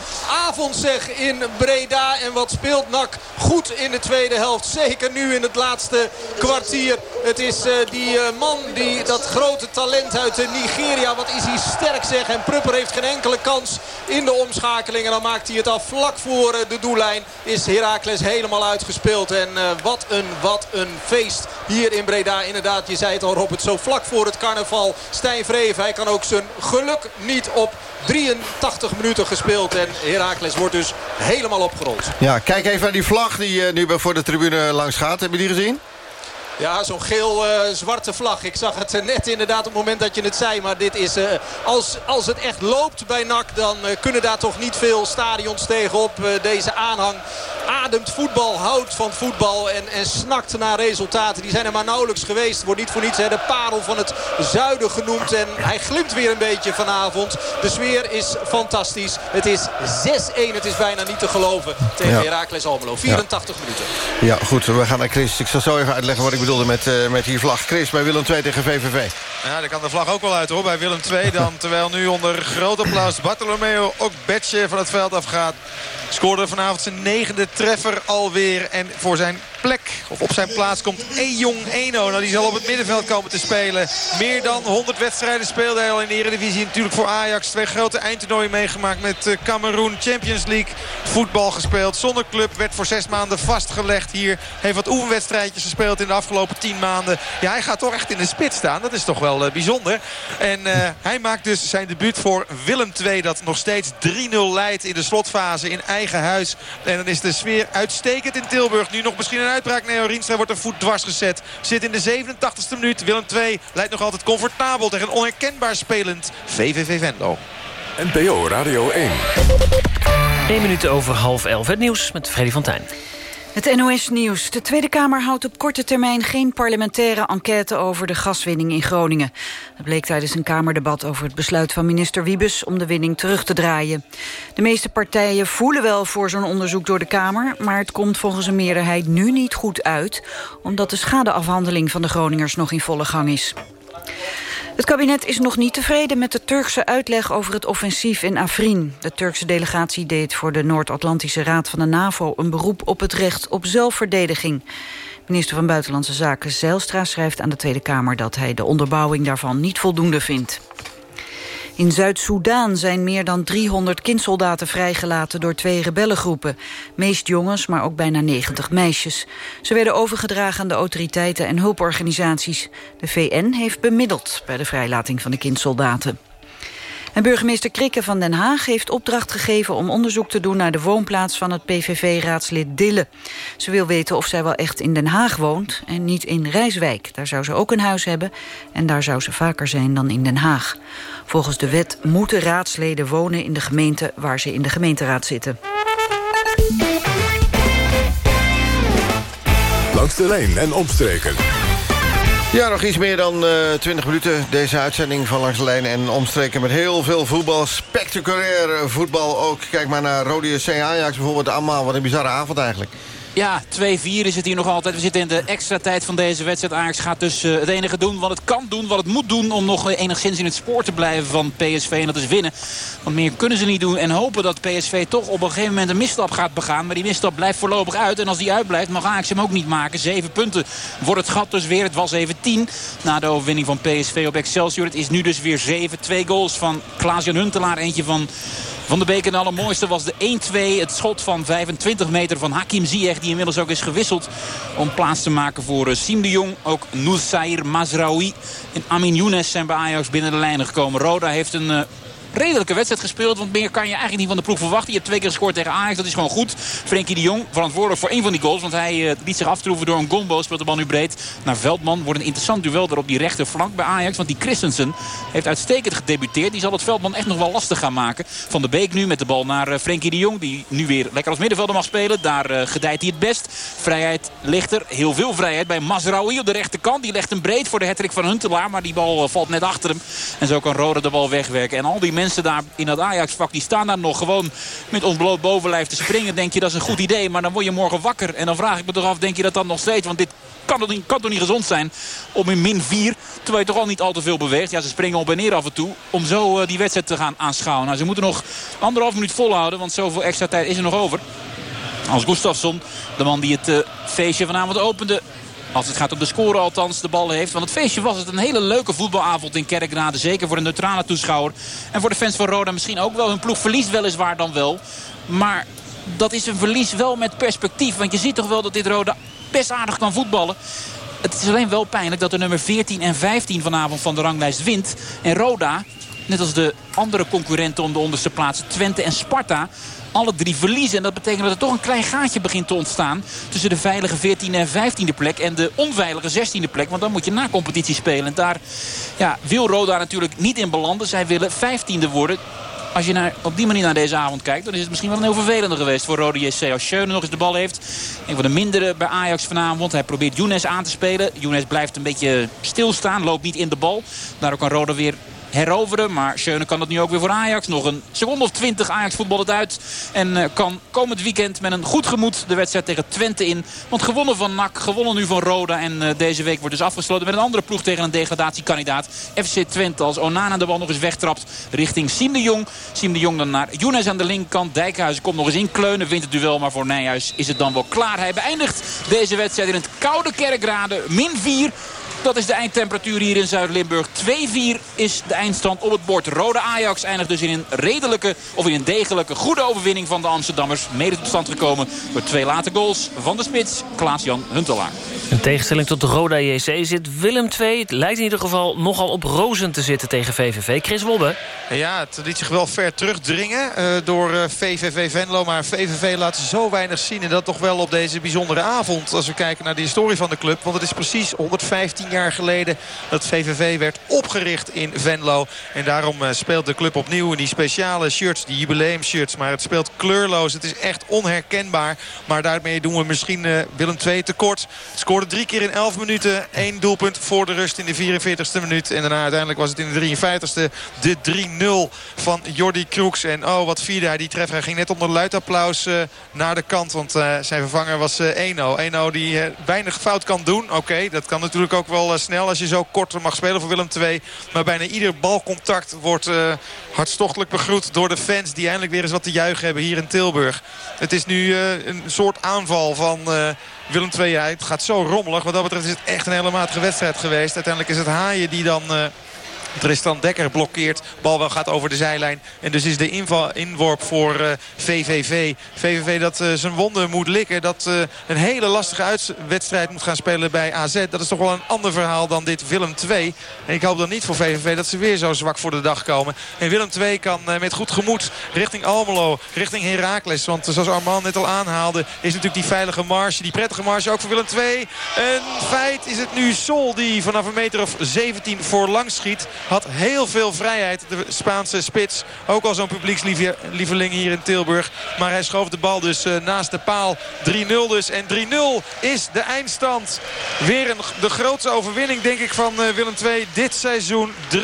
avond zeg in Breda. En wat speelt NAC goed in de tweede helft. Zeker nu in het laatste kwartier. Het is uh, die uh, man, die, dat grote talent uit uh, Nigeria. Wat is hij sterk zeg. En Prupper heeft geen enkele kans in de omschakeling. En dan maakt hij het af vlak voor de doellijn. Is Heracles helemaal uitgespeeld. En wat een, wat een feest hier in Breda. Inderdaad, je zei het al Robert, zo vlak voor het carnaval. Stijn Vreven, hij kan ook zijn geluk niet op 83 minuten gespeeld. En Heracles wordt dus helemaal opgerold. Ja, kijk even naar die vlag die eh, nu voor de tribune langs gaat. Heb je die gezien? Ja, zo'n geel-zwarte vlag. Ik zag het net inderdaad op het moment dat je het zei. Maar dit is, uh, als, als het echt loopt bij NAC... dan uh, kunnen daar toch niet veel stadions tegenop. Deze aanhang ademt voetbal, houdt van voetbal... En, en snakt naar resultaten. Die zijn er maar nauwelijks geweest. Wordt niet voor niets hè, de parel van het zuiden genoemd. En hij glimt weer een beetje vanavond. De sfeer is fantastisch. Het is 6-1. Het is bijna niet te geloven tegen Ja. Heracles Almelo. 84 minuten. Ja, goed. We gaan naar Chris. Ik zal zo even uitleggen wat ik bedoelde met, eh, met die vlag. Chris, bij Willem II tegen VVV. Ja, daar kan de vlag ook wel uit hoor bij Willem II. Dan, terwijl nu onder groot applaus Bartolomeo ook Betje van het veld afgaat. Scoorde vanavond zijn negende treffer alweer. En voor zijn plek, of op zijn plaats, komt Ejong Eno. Nou, die zal op het middenveld komen te spelen. Meer dan 100 wedstrijden speelde hij al in de Eredivisie. Natuurlijk voor Ajax. Twee grote eindtoernooien meegemaakt met eh, Cameroen. Champions League voetbal gespeeld. Zonneclub werd voor zes maanden vastgelegd hier. Heeft wat oefenwedstrijdjes gespeeld in de afgelopen tien maanden. Ja, hij gaat toch echt in de spits staan. Dat is toch wel eh, bijzonder. En eh, hij maakt dus zijn debuut voor Willem II. Dat nog steeds 3-0 leidt in de slotfase in eigen huis. En dan is de sfeer uitstekend in Tilburg. Nu nog misschien een uitbraak. Neo Rienstra wordt een voet dwars gezet. Zit in de 87ste minuut. Willem II leidt nog altijd comfortabel tegen een onherkenbaar spelend VVV Venlo. NPO Radio 1. 1 minuut over half elf. Het nieuws met Freddy van Tijn. Het NOS-nieuws. De Tweede Kamer houdt op korte termijn geen parlementaire enquête over de gaswinning in Groningen. Dat bleek tijdens een Kamerdebat over het besluit van minister Wiebes om de winning terug te draaien. De meeste partijen voelen wel voor zo'n onderzoek door de Kamer, maar het komt volgens een meerderheid nu niet goed uit, omdat de schadeafhandeling van de Groningers nog in volle gang is. Het kabinet is nog niet tevreden met de Turkse uitleg over het offensief in Afrin. De Turkse delegatie deed voor de Noord-Atlantische Raad van de NAVO... een beroep op het recht op zelfverdediging. Minister van Buitenlandse Zaken Zijlstra schrijft aan de Tweede Kamer... dat hij de onderbouwing daarvan niet voldoende vindt. In Zuid-Soedan zijn meer dan 300 kindsoldaten vrijgelaten door twee rebellengroepen. Meest jongens, maar ook bijna 90 meisjes. Ze werden overgedragen aan de autoriteiten en hulporganisaties. De VN heeft bemiddeld bij de vrijlating van de kindsoldaten. En burgemeester Krikke van Den Haag heeft opdracht gegeven om onderzoek te doen naar de woonplaats van het PVV-raadslid Dille. Ze wil weten of zij wel echt in Den Haag woont en niet in Rijswijk. Daar zou ze ook een huis hebben en daar zou ze vaker zijn dan in Den Haag. Volgens de wet moeten raadsleden wonen in de gemeente waar ze in de gemeenteraad zitten. Langs de lijn en omstreken. Ja, nog iets meer dan eh 20 minuten. Deze uitzending van Langs de Lijn en omstreken met heel veel voetbal. Spectaculair voetbal ook. Kijk maar naar Rode C Ajax bijvoorbeeld. Allemaal, wat een bizarre avond eigenlijk. Ja, 2-4 is het hier nog altijd. We zitten in de extra tijd van deze wedstrijd. Ajax gaat dus eh, het enige doen wat het kan doen, wat het moet doen... om nog enigszins in het spoor te blijven van PSV. En dat is winnen. Want meer kunnen ze niet doen. En hopen dat PSV toch op een gegeven moment een misstap gaat begaan. Maar die misstap blijft voorlopig uit. En als die uitblijft mag Ajax hem ook niet maken. Zeven punten wordt het gat dus weer. Het was even 10 na de overwinning van PSV op Excelsior. Het is nu dus weer 7. Twee goals van Klaas-Jan Huntelaar. Eentje van... Van de Beek en de allermooiste was de 1-2. Het schot van 25 meter van Hakim Ziyech. Die inmiddels ook is gewisseld om plaats te maken voor eh, Siem de Jong. Ook Noussair Mazraoui en Amin Younes zijn bij Ajax binnen de lijnen gekomen. Roda heeft een... redelijke wedstrijd gespeeld. Want meer kan je eigenlijk niet van de ploeg verwachten. Je hebt twee keer gescoord tegen Ajax. Dat is gewoon goed. Frenkie de Jong verantwoordelijk voor één van die goals. Want hij eh, liet zich aftroeven door een gombo. Speelt de bal nu breed naar Veldman. Wordt een interessant duel daar op die rechterflank bij Ajax. Want die Christensen heeft uitstekend gedebuteerd. Die zal het Veldman echt nog wel lastig gaan maken. Van de Beek nu met de bal naar eh, Frenkie de Jong. Die nu weer lekker als middenvelder mag spelen. Daar eh, gedijt hij het best. Vrijheid ligt er. Heel veel vrijheid bij Mazraoui op de rechterkant. Die legt hem breed voor de hattrick van Huntelaar. Maar die bal valt net achter hem. En zo kan Roda de bal wegwerken. En al die mensen daar in dat Ajax-vak... die staan daar nog gewoon met ontbloot bovenlijf te springen. Denk je dat is een goed idee. Maar dan word je morgen wakker. En dan vraag ik me toch af, denk je dat dan nog steeds? Want dit kan toch niet, kan toch niet gezond zijn om in min 4... terwijl je toch al niet al te veel beweegt. Ja, ze springen op en neer af en toe. Om zo eh, die wedstrijd te gaan aanschouwen. Nou, ze moeten nog anderhalf minuut volhouden. Want zoveel extra tijd is er nog over. Als Gustafsson, de man die het eh, feestje vanavond opende... Als het gaat om de score althans, de bal heeft. Want het feestje was het een hele leuke voetbalavond in Kerkrade. Zeker voor de neutrale toeschouwer. En voor de fans van Roda misschien ook wel. Hun ploeg verliest weliswaar dan wel. Maar dat is een verlies wel met perspectief. Want je ziet toch wel dat dit Roda best aardig kan voetballen. Het is alleen wel pijnlijk dat de nummer 14 en 15 vanavond van de ranglijst wint. En Roda, net als de andere concurrenten om de onderste plaatsen... Twente en Sparta, alle drie verliezen. En dat betekent dat er toch een klein gaatje begint te ontstaan... tussen de veilige 14e en 15e plek en de onveilige 16e plek. Want dan moet je na competitie spelen. En daar ja, wil Roda natuurlijk niet in belanden. Zij willen 15e worden als je naar, op die manier naar deze avond kijkt... dan is het misschien wel een heel vervelender geweest voor Rode JC. Als Schöne nog eens de bal heeft. Een van de mindere bij Ajax vanavond. Hij probeert Younes aan te spelen. Younes blijft een beetje stilstaan. Loopt niet in de bal. Daardoor kan Rode weer heroveren. Maar Schöne kan dat nu ook weer voor Ajax. Nog een seconde of twintig Ajax voetbal het uit. En eh, kan komend weekend met een goed gemoed de wedstrijd tegen Twente in. Want gewonnen van NAC, gewonnen nu van Roda. En uh, deze week wordt dus afgesloten met een andere ploeg tegen een degradatiekandidaat. FC Twente als Onana de bal nog eens wegtrapt richting Siem de Jong. Siem de Jong dan naar Younes aan de linkerkant. Dijkhuizen komt nog eens in kleunen. Wint het duel, maar voor Nijhuis is het dan wel klaar. Hij beëindigt deze wedstrijd in het koude Kerkrade. Min 4. Dat is de eindtemperatuur hier in Zuid-Limburg. 2-4 is de eindstand op het bord. Rode Ajax eindigt dus in een redelijke of in een degelijke goede overwinning van de Amsterdammers. Mede tot stand gekomen door twee late goals van de spits Klaas-Jan Huntelaar. In tegenstelling tot de Roda JC zit Willem II. Het lijkt in ieder geval nogal op rozen te zitten tegen VVV. Chris Wobbe. Ja, het liet zich wel ver terugdringen uh, door uh, VVV Venlo. Maar VVV laat zo weinig zien. En dat toch wel op deze bijzondere avond. Als we kijken naar de historie van de club. Want het is precies 115 jaar geleden dat VVV werd opgericht in Venlo. En daarom uh, speelt de club opnieuw in die speciale shirts. Die jubileumshirts. Maar het speelt kleurloos. Het is echt onherkenbaar. Maar daarmee doen we misschien Willem II tekort. Scoorde drie keer in 11 minuten. Eén doelpunt voor de rust in de 44ste minuut. En daarna uiteindelijk was het in de 53ste de 3-0 van Jordi Kroeks. En oh, wat vierde hij die treffer. Hij ging net onder luid applaus uh, naar de kant. Want zijn vervanger was Eno. Eno die weinig fout kan doen. Oké, dat kan natuurlijk ook wel snel als je zo kort mag spelen voor Willem II. Maar bijna ieder balcontact wordt hartstochtelijk begroet door de fans. Die eindelijk weer eens wat te juichen hebben hier in Tilburg. Het is nu een soort aanval van... Willem II, het gaat zo rommelig. Wat dat betreft is het echt een hele matige wedstrijd geweest. Uiteindelijk is het Haaien die dan... Tristan Dekker blokkeert. Bal wel gaat over de zijlijn. En dus is de inval, inworp voor VVV. VVV dat uh, zijn wonden moet likken. Dat uh, een hele lastige wedstrijd moet gaan spelen bij AZ. Dat is toch wel een ander verhaal dan dit Willem 2. En ik hoop dan niet voor VVV dat ze weer zo zwak voor de dag komen. En Willem 2 kan met goed gemoed richting Almelo. Richting Heracles. Want zoals Armand net al aanhaalde. Is natuurlijk die veilige marge. Die prettige marge ook voor Willem 2. Een feit is het nu Sol die vanaf een meter of 17 voorlangs schiet. Had heel veel vrijheid. De Spaanse spits. Ook al zo'n publiekslieveling hier in Tilburg. Maar hij schoof de bal dus uh, naast de paal. 3-0 dus. En 3-0 is de eindstand. Weer een, de grootste overwinning denk ik van uh, Willem II dit seizoen. 3-0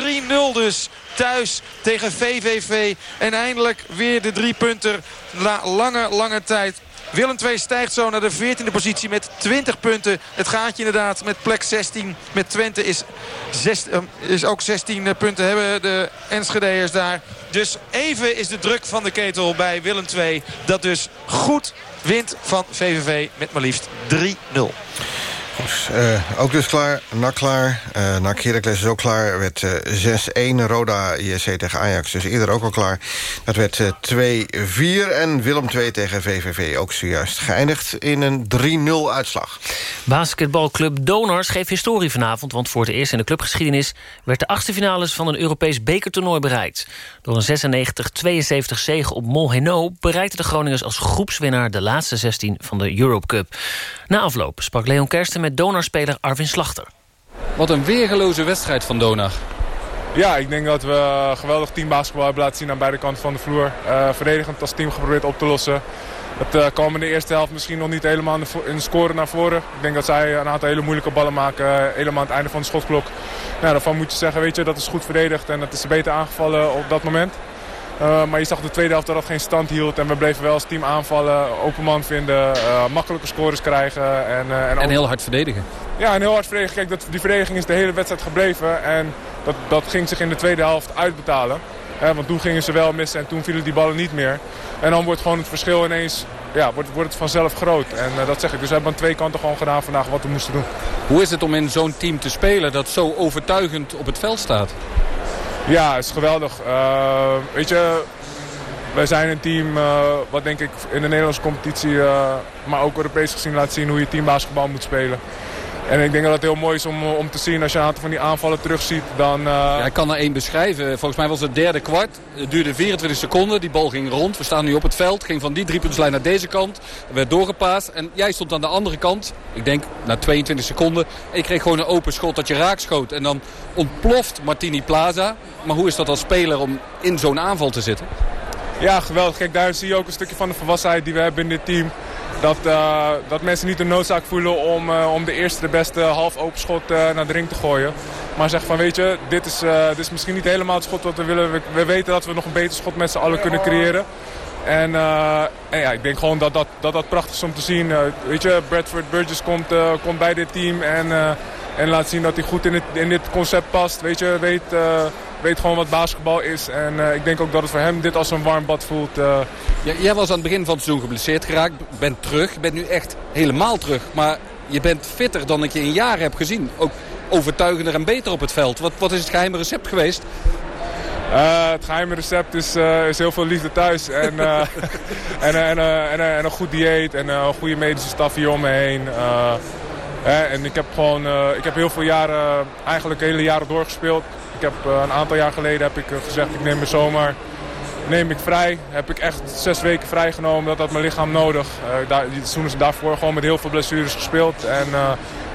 dus thuis tegen VVV. En eindelijk weer de drie punten na lange, lange tijd. Willem II stijgt zo naar de 14e positie met 20 punten. Het gaatje inderdaad met plek 16 met Twente is, uh, is ook 16 punten hebben de Enschede'ers daar. Dus even is de druk van de ketel bij Willem II. Dat dus goed wint van VVV met maar liefst 3-0. Uh, ook dus klaar. NAC klaar. Uh, NAC Heracles is ook klaar. werd uh, 6-1. Roda ISC tegen Ajax dus eerder ook al klaar. Dat werd 2-4. En Willem 2 tegen VVV ook zojuist geëindigd in een 3-0 uitslag. Basketbalclub Donors geeft historie vanavond... want voor het eerst in de clubgeschiedenis... werd de achtste finales van een Europees bekertoernooi bereikt. Door een 96-72 zege op Molheno... bereikten de Groningers als groepswinnaar... de laatste 16 van de Europe Cup. Na afloop sprak Leon Kersten met donarspeler Arvin Slachter. Wat een weergeloze wedstrijd van Donar. Ja, ik denk dat we geweldig teambasketbal hebben laten zien aan beide kanten van de vloer. Uh, verdedigend als team geprobeerd op te lossen. Het uh, kwam in de eerste helft misschien nog niet helemaal in de, in de score naar voren. Ik denk dat zij een aantal hele moeilijke ballen maken. Uh, helemaal aan het einde van de schotklok. Nou, daarvan moet je zeggen, weet je, dat is goed verdedigd. En dat is beter aangevallen op dat moment. Uh, maar je zag de tweede helft dat dat geen stand hield. En we bleven wel als team aanvallen, open man vinden, uh, makkelijke scores krijgen. En, uh, en, en heel hard verdedigen. Ja, en heel hard verdedigen. Kijk, dat, die verdediging is de hele wedstrijd gebleven. En dat, dat ging zich in de tweede helft uitbetalen. want toen gingen ze wel missen en toen vielen die ballen niet meer. En dan wordt gewoon het verschil ineens, ja, wordt, wordt het vanzelf groot. En dat zeg ik. Dus we hebben aan twee kanten gewoon gedaan vandaag wat we moesten doen. Hoe is het om in zo'n team te spelen dat zo overtuigend op het veld staat? Ja, het is geweldig. Uh, weet je, wij zijn een team uh, wat denk ik in de Nederlandse competitie, uh, maar ook Europees gezien laat zien hoe je teambasketbal moet spelen. En ik denk dat het heel mooi is om, om te zien als je een aantal van die aanvallen terugziet. Dan, uh... ja, ik kan er één beschrijven. Volgens mij was het derde kwart. Het duurde 24 seconden. Die bal ging rond. We staan nu op het veld. Ging van die driepuntslijn naar deze kant. Er werd doorgepaast. En jij stond aan de andere kant. Ik denk na 22 seconden. En je kreeg gewoon een open schot dat je raakschoot. En dan ontploft Martini Plaza. Maar hoe is dat als speler om in zo'n aanval te zitten? Ja, geweldig. Kijk, daar zie je ook een stukje van de volwassenheid die we hebben in dit team. Dat, uh, dat mensen niet de noodzaak voelen om, uh, om de eerste, de beste half open schot uh, naar de ring te gooien. Maar zeggen van weet je, dit is, dit is misschien niet helemaal het schot wat we willen. We, we, weten dat we nog een beter schot met z'n allen kunnen creëren. En, en, ja, ik denk gewoon dat dat, dat, dat prachtig is om te zien. weet je, Bradford Burgess komt, komt bij dit team en, en laat zien dat hij goed in, het, in dit concept past. Weet je, weet weet gewoon wat basketbal is. En uh, ik denk ook dat het voor hem dit als een warm bad voelt. Uh. Ja, jij was aan het begin van het seizoen geblesseerd geraakt. Bent terug. Je bent nu echt helemaal terug. Maar je bent fitter dan ik je in jaren heb gezien. Ook overtuigender en beter op het veld. Wat, wat is het geheime recept geweest? Uh, het geheime recept is, is heel veel liefde thuis. En, en, en, en, en, een goed dieet en een goede medische staf hier om me heen. en ik heb gewoon ik heb heel veel jaren, eigenlijk hele jaren doorgespeeld heb eh, een aantal jaar geleden heb ik eh, gezegd, ik neem me zomaar neem ik vrij. Heb ik echt zes weken vrijgenomen. Dat had mijn lichaam nodig. Uh, daar, toen is daarvoor gewoon met heel veel blessures gespeeld. En,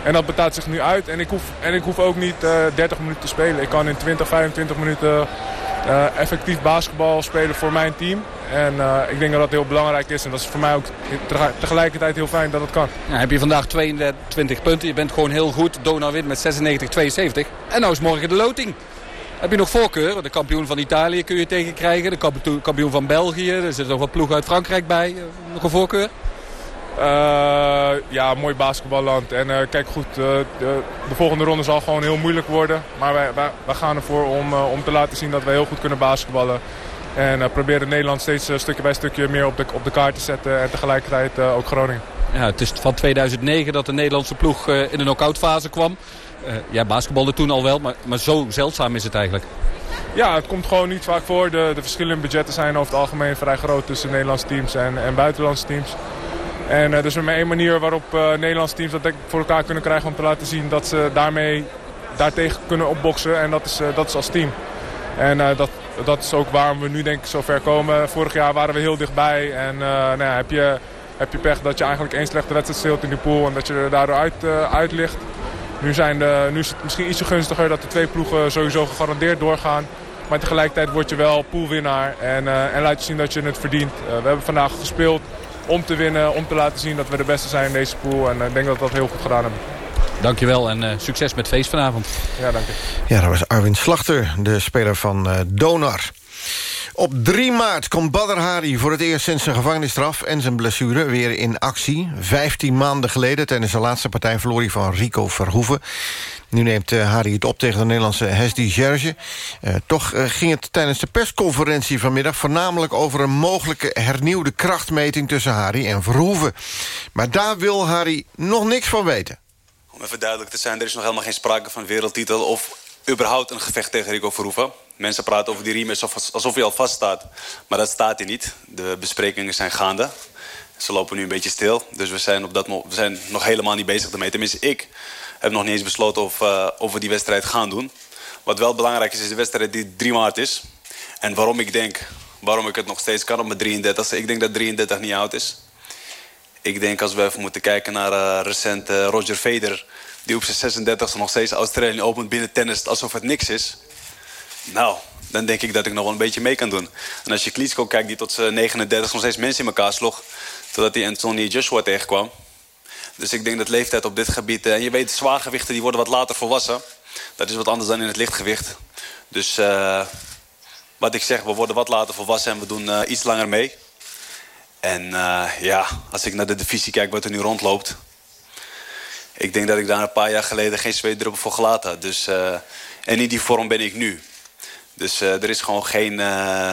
en dat betaalt zich nu uit. En ik hoef, en ik hoef ook niet uh, 30 minuten te spelen. Ik kan in 20, 25 minuten effectief basketbal spelen voor mijn team. En ik denk dat dat heel belangrijk is. En dat is voor mij ook tegelijkertijd heel fijn dat het kan. Heb je vandaag 22 punten. Je bent gewoon heel goed. Donau wint met 96-72. En nou is morgen de loting. Heb je nog voorkeur? De kampioen van Italië kun je tegenkrijgen. De kampioen van België. Er zit nog wat ploeg uit Frankrijk bij. Eh, nog een voorkeur? Uh, ja, mooi basketballand. En uh, kijk goed, uh, de, de, volgende ronde zal gewoon heel moeilijk worden. Maar wij, wij, wij gaan ervoor om, om te laten zien dat wij heel goed kunnen basketballen. En proberen Nederland steeds stukje bij stukje meer op de, op de kaart te zetten. En tegelijkertijd ook Groningen. Ja, het is van 2009 dat de Nederlandse ploeg in de knock-out fase kwam. Uh, ja, basketbalde toen al wel, maar, maar zo zeldzaam is het eigenlijk. Ja, het komt gewoon niet vaak voor. De, de verschillen in budgetten zijn over het algemeen vrij groot tussen Nederlandse teams en, en buitenlandse teams. En uh, dus er maar één manier waarop uh, Nederlandse teams dat voor elkaar kunnen krijgen om te laten zien dat ze daarmee daartegen kunnen opboksen. En dat is, dat is als team. En dat, dat is ook waarom we nu denk ik zo ver komen. Vorig jaar waren we heel dichtbij en nou ja, heb, je, heb je pech dat je eigenlijk één slechte wedstrijd steelt in die pool en dat je er daardoor uit, uit ligt. Nu, zijn de, nu is het misschien ietsje gunstiger dat de twee ploegen sowieso gegarandeerd doorgaan. Maar tegelijkertijd word je wel poolwinnaar en, uh, en laat je zien dat je het verdient. Uh, we hebben vandaag gespeeld om te winnen, om te laten zien dat we de beste zijn in deze pool. En uh, ik denk dat we dat heel goed gedaan hebben. Dankjewel en succes met feest vanavond. Ja, dank je. Ja, dat was Arwin Slachter, de speler van Donar. Op 3 maart komt Badr Hari voor het eerst sinds zijn gevangenisstraf... en zijn blessure weer in actie. 15 maanden geleden tijdens de laatste partij verloor hij van Rico Verhoeven. Nu neemt uh, Hari het op tegen de Nederlandse Hesdy Gerge. Uh, toch uh, ging het tijdens de persconferentie vanmiddag... voornamelijk over een mogelijke hernieuwde krachtmeting... tussen Hari en Verhoeven. Maar daar wil Hari nog niks van weten. Om even duidelijk te zijn, er is nog helemaal geen sprake van wereldtitel... of überhaupt een gevecht tegen Rico Verhoeven. Mensen praten over die rematch alsof hij al vast staat. Maar dat staat hij niet. De besprekingen zijn gaande. Ze lopen nu een beetje stil. Dus we zijn, op dat we zijn nog helemaal niet bezig ermee. Tenminste, ik heb nog niet eens besloten of, uh, of we die wedstrijd gaan doen. Wat wel belangrijk is, is de wedstrijd die 3 maart is. En waarom ik denk, waarom ik het nog steeds kan op mijn 33 Ik denk dat 33 niet oud is. Ik denk als we even moeten kijken naar uh, recent uh, Roger Federer... die op zijn 36 nog steeds Australië Open binnen tennis alsof het niks is... Nou, dan denk ik dat ik nog wel een beetje mee kan doen. En als je Klitschko kijkt, die tot zijn 39 nog steeds mensen in elkaar sloeg... totdat hij Anthony Joshua tegenkwam. Dus ik denk dat leeftijd op dit gebied... en je weet, zwaargewichten die worden wat later volwassen. Dat is wat anders dan in het lichtgewicht. Dus uh, wat ik zeg, we worden wat later volwassen... en we doen iets langer mee. En ja, als ik naar de divisie kijk wat er nu rondloopt... ik denk dat ik daar een paar jaar geleden geen zweetdruppel voor gelaten had. Dus, en in die vorm ben ik nu. Dus uh, er is gewoon geen, uh,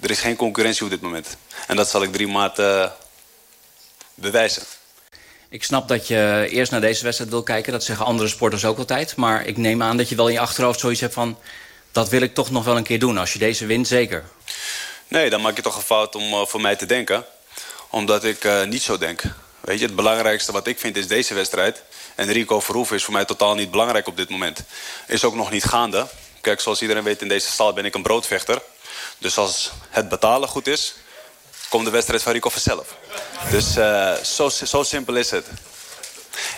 er is geen concurrentie op dit moment. En dat zal ik drie maart uh, bewijzen. Ik snap dat je eerst naar deze wedstrijd wil kijken. Dat zeggen andere sporters ook altijd. Maar ik neem aan dat je wel in je achterhoofd zoiets hebt van... dat wil ik toch nog wel een keer doen. Als je deze wint, zeker. Nee, dan maak je toch een fout om voor mij te denken. Omdat ik niet zo denk. Weet je, het belangrijkste wat ik vind is deze wedstrijd. En Rico Verhoeven is voor mij totaal niet belangrijk op dit moment. Is ook nog niet gaande. Kijk, zoals iedereen weet in deze stal ben ik een broodvechter. Dus als het betalen goed is, komt de wedstrijd van Rico vanzelf. Dus uh, zo, zo simpel is het.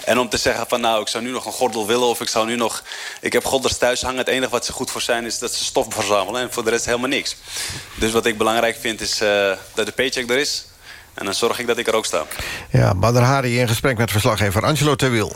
En om te zeggen van nou, ik zou nu nog een gordel willen... of ik zou nu nog... Ik heb godders thuis hangen. Het enige wat ze goed voor zijn is dat ze stof verzamelen. En voor de rest helemaal niks. Dus wat ik belangrijk vind is uh, dat de paycheck er is. En dan zorg ik dat ik er ook sta. Ja, Badr Hari in gesprek met verslaggever Angelo Terwiel.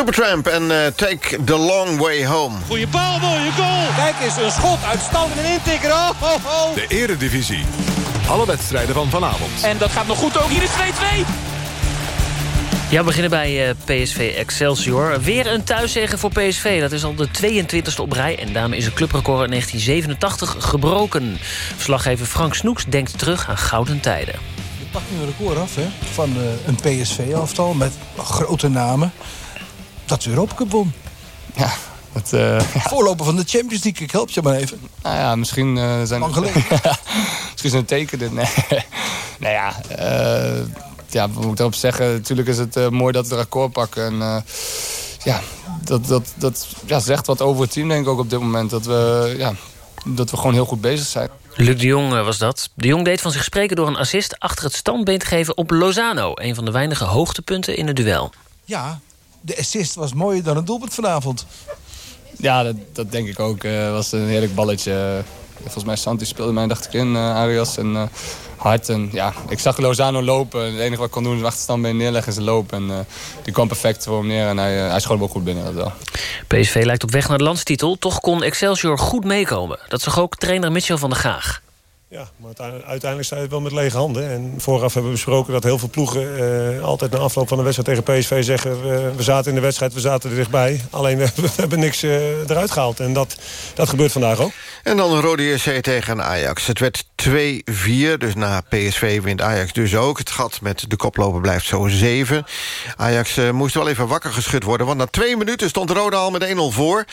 Supertramp en uh, Take the Long Way Home. Goeie bal, mooie goal. Kijk eens, een schot, uitstand en intikker. Oh, oh, oh. De eredivisie. Alle wedstrijden van vanavond. En dat gaat nog goed ook. Hier is 2-2. Ja, we beginnen bij uh, PSV Excelsior. Weer een thuiszegen voor PSV. Dat is al de 22e op rij. En daarmee is het clubrecord in 1987 gebroken. Verslaggever Frank Snoeks denkt terug aan gouden tijden. Je pakt nu een record af hè, van uh, een PSV-aftal met grote namen dat ze Europa Cup won. Ja, dat, uh, Voorloper van de Champions League, ik help je maar even. Nou ja, misschien uh, zijn... Lang geleden. misschien zijn tekenen. Nee. nou ja, uh, ja, wat moet ik daarop zeggen? Natuurlijk is het mooi dat we een record pakken. En ja, dat, dat, dat ja, zegt wat over het team denk ik ook op dit moment. Dat we, ja, dat we gewoon heel goed bezig zijn. Luc de Jong was dat. De Jong deed van zich spreken door een assist achter het standbeen te geven op Lozano. Een van de weinige hoogtepunten in het duel. Ja, de assist was mooier dan het doelpunt vanavond. Ja, dat, dat denk ik ook. Het uh, was een heerlijk balletje. Volgens mij Santi speelde mij, dacht ik, in, uh, Arias. En uh, hard. En, ja, ik zag Lozano lopen. Het enige wat ik kon doen is achterstand bij neerleggen en ze lopen. En, uh, die kwam perfect voor hem neer en hij, hij schoot hem ook goed binnen. Dat wel. PSV lijkt op weg naar de landstitel. Toch kon Excelsior goed meekomen. Dat zag ook trainer Mitchell van der Gaag. Ja, maar uiteindelijk sta je wel met lege handen. En vooraf hebben we besproken dat heel veel ploegen uh, altijd na afloop van de wedstrijd tegen PSV zeggen... Uh, we zaten in de wedstrijd, we zaten er dichtbij. Alleen we, hebben niks uh, eruit gehaald. En dat, dat gebeurt vandaag ook. En dan een rode JC tegen Ajax. Het werd 2-4, dus na PSV wint Ajax dus ook. Het gat met de koploper blijft zo 7. Ajax moest wel even wakker geschud worden... want na twee minuten stond Roda al met 1-0 voor.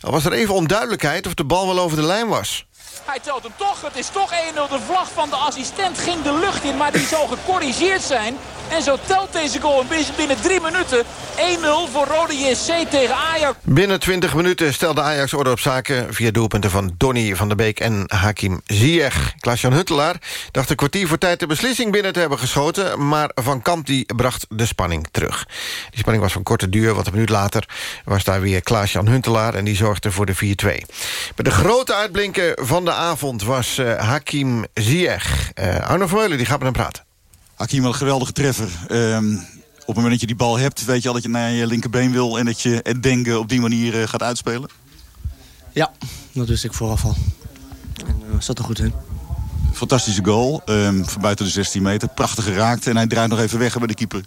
Al was er even onduidelijkheid of de bal wel over de lijn was. Hij telt hem toch. Het is toch 1-0. De vlag van de assistent ging de lucht in. Maar die zal gecorrigeerd zijn. En zo telt deze goal binnen drie minuten. 1-0 voor Rode JC tegen Ajax. Binnen 20 minuten stelde Ajax orde op zaken... via doelpunten van Donny van der Beek en Hakim Ziyech. Klaas-Jan Huttelaar dacht een kwartier voor tijd de beslissing binnen te hebben geschoten... maar Van Kamp bracht de spanning terug. Die spanning was van korte duur, want een minuut later... was daar weer Klaas-Jan Huntelaar en die zorgde voor de 4-2. Bij de grote uitblinken van de avond was uh, Hakim Ziyech. Uh, Arno Vermeulen die gaat met hem praten. Hakim, wel een geweldige treffer. Ehm, op het moment dat je die bal hebt, weet je al dat je naar je linkerbeen wil... en dat je het denken op die manier eh, gaat uitspelen? Ja, dat wist ik vooraf al. En uh, zat er goed in. Fantastische goal, um, van buiten de 16 meter. Prachtig geraakt en hij draait nog even weg bij de keeper.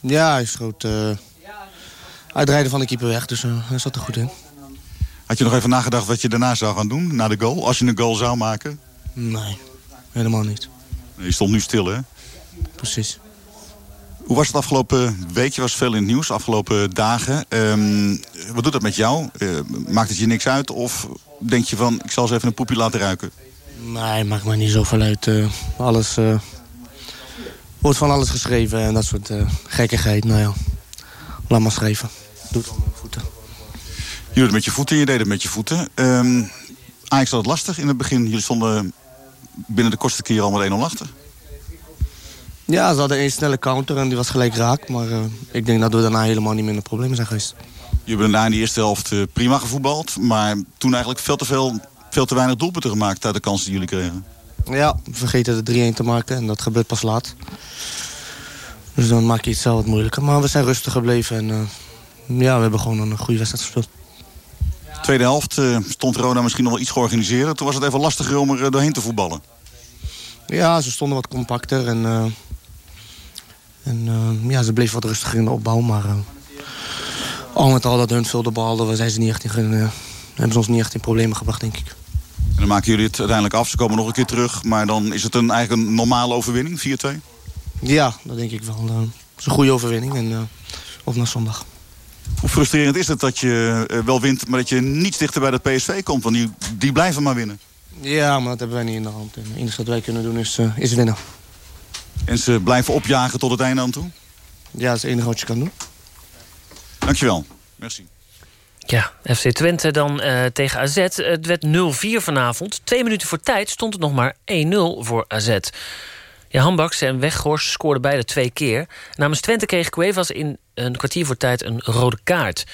Ja, hij schoot... Uh, hij draaide van de keeper weg, dus uh, hij zat er goed in. Had je nog even nagedacht wat je daarna zou gaan doen, na de goal? Als je een goal zou maken? Nee, helemaal niet. Je stond nu stil, hè? Precies. Hoe was het afgelopen week? Je was veel in het nieuws, afgelopen dagen. Um, wat doet dat met jou? Uh, maakt het je niks uit? Of denk je van, ik zal eens even een poepje laten ruiken? Nee, maakt me niet zoveel uit. Uh, alles... Uh, wordt van alles geschreven en dat soort gekkigheid. Nou ja, laat maar schrijven. Doe het mijn voeten. Je doet het met je voeten, je deed het met je voeten. Um, Ajax had het lastig in het begin. Jullie stonden binnen de kortste keer al met 1-0 achter. Ja, ze hadden één snelle counter en die was gelijk raak. Maar uh, ik denk dat we daarna helemaal niet meer in de problemen zijn geweest. Je hebt daarna in de eerste helft uh, prima gevoetbald. Maar toen eigenlijk veel te, veel, veel te weinig doelpunten gemaakt uit de kansen die jullie kregen. Ja, we vergeten de 3-1 te maken en dat gebeurt pas laat. Dus dan maak je het zelf wat moeilijker. Maar we zijn rustig gebleven en uh, ja, we hebben gewoon een goede wedstrijd gespeeld. Tweede helft stond Roda misschien nog wel iets georganiseerd. Toen was het even lastiger om er doorheen te voetballen. Ja, ze stonden wat compacter en, uh, en uh, ja, ze bleven wat rustiger in de opbouw. Maar uh, al met al dat hun veel de bal hadden, we zijn ze niet echt in, hebben ze ons niet echt in problemen gebracht, denk ik. En dan maken jullie het uiteindelijk af. Ze komen nog een keer terug. Maar dan is het een eigenlijk een normale overwinning, 4-2? Ja, dat denk ik wel. Dat is een goede overwinning. En, of naar zondag. Hoe frustrerend is het dat je wel wint, maar dat je niet dichter bij de PSV komt? Want die, die blijven maar winnen. Ja, maar dat hebben wij niet in de hand. Het enige wat wij kunnen doen is, uh, is winnen. En ze blijven opjagen tot het einde aan toe? Ja, dat is het enige wat je kan doen. Dankjewel. Merci. Ja, FC Twente dan uh, tegen AZ. Het werd 0-4 vanavond. Twee minuten voor tijd stond het nog maar 1-0 voor AZ. Ja, Hambaks en Weghorst scoorden beide twee keer. Namens Twente kreeg Cuevas in een kwartier voor tijd een rode kaart.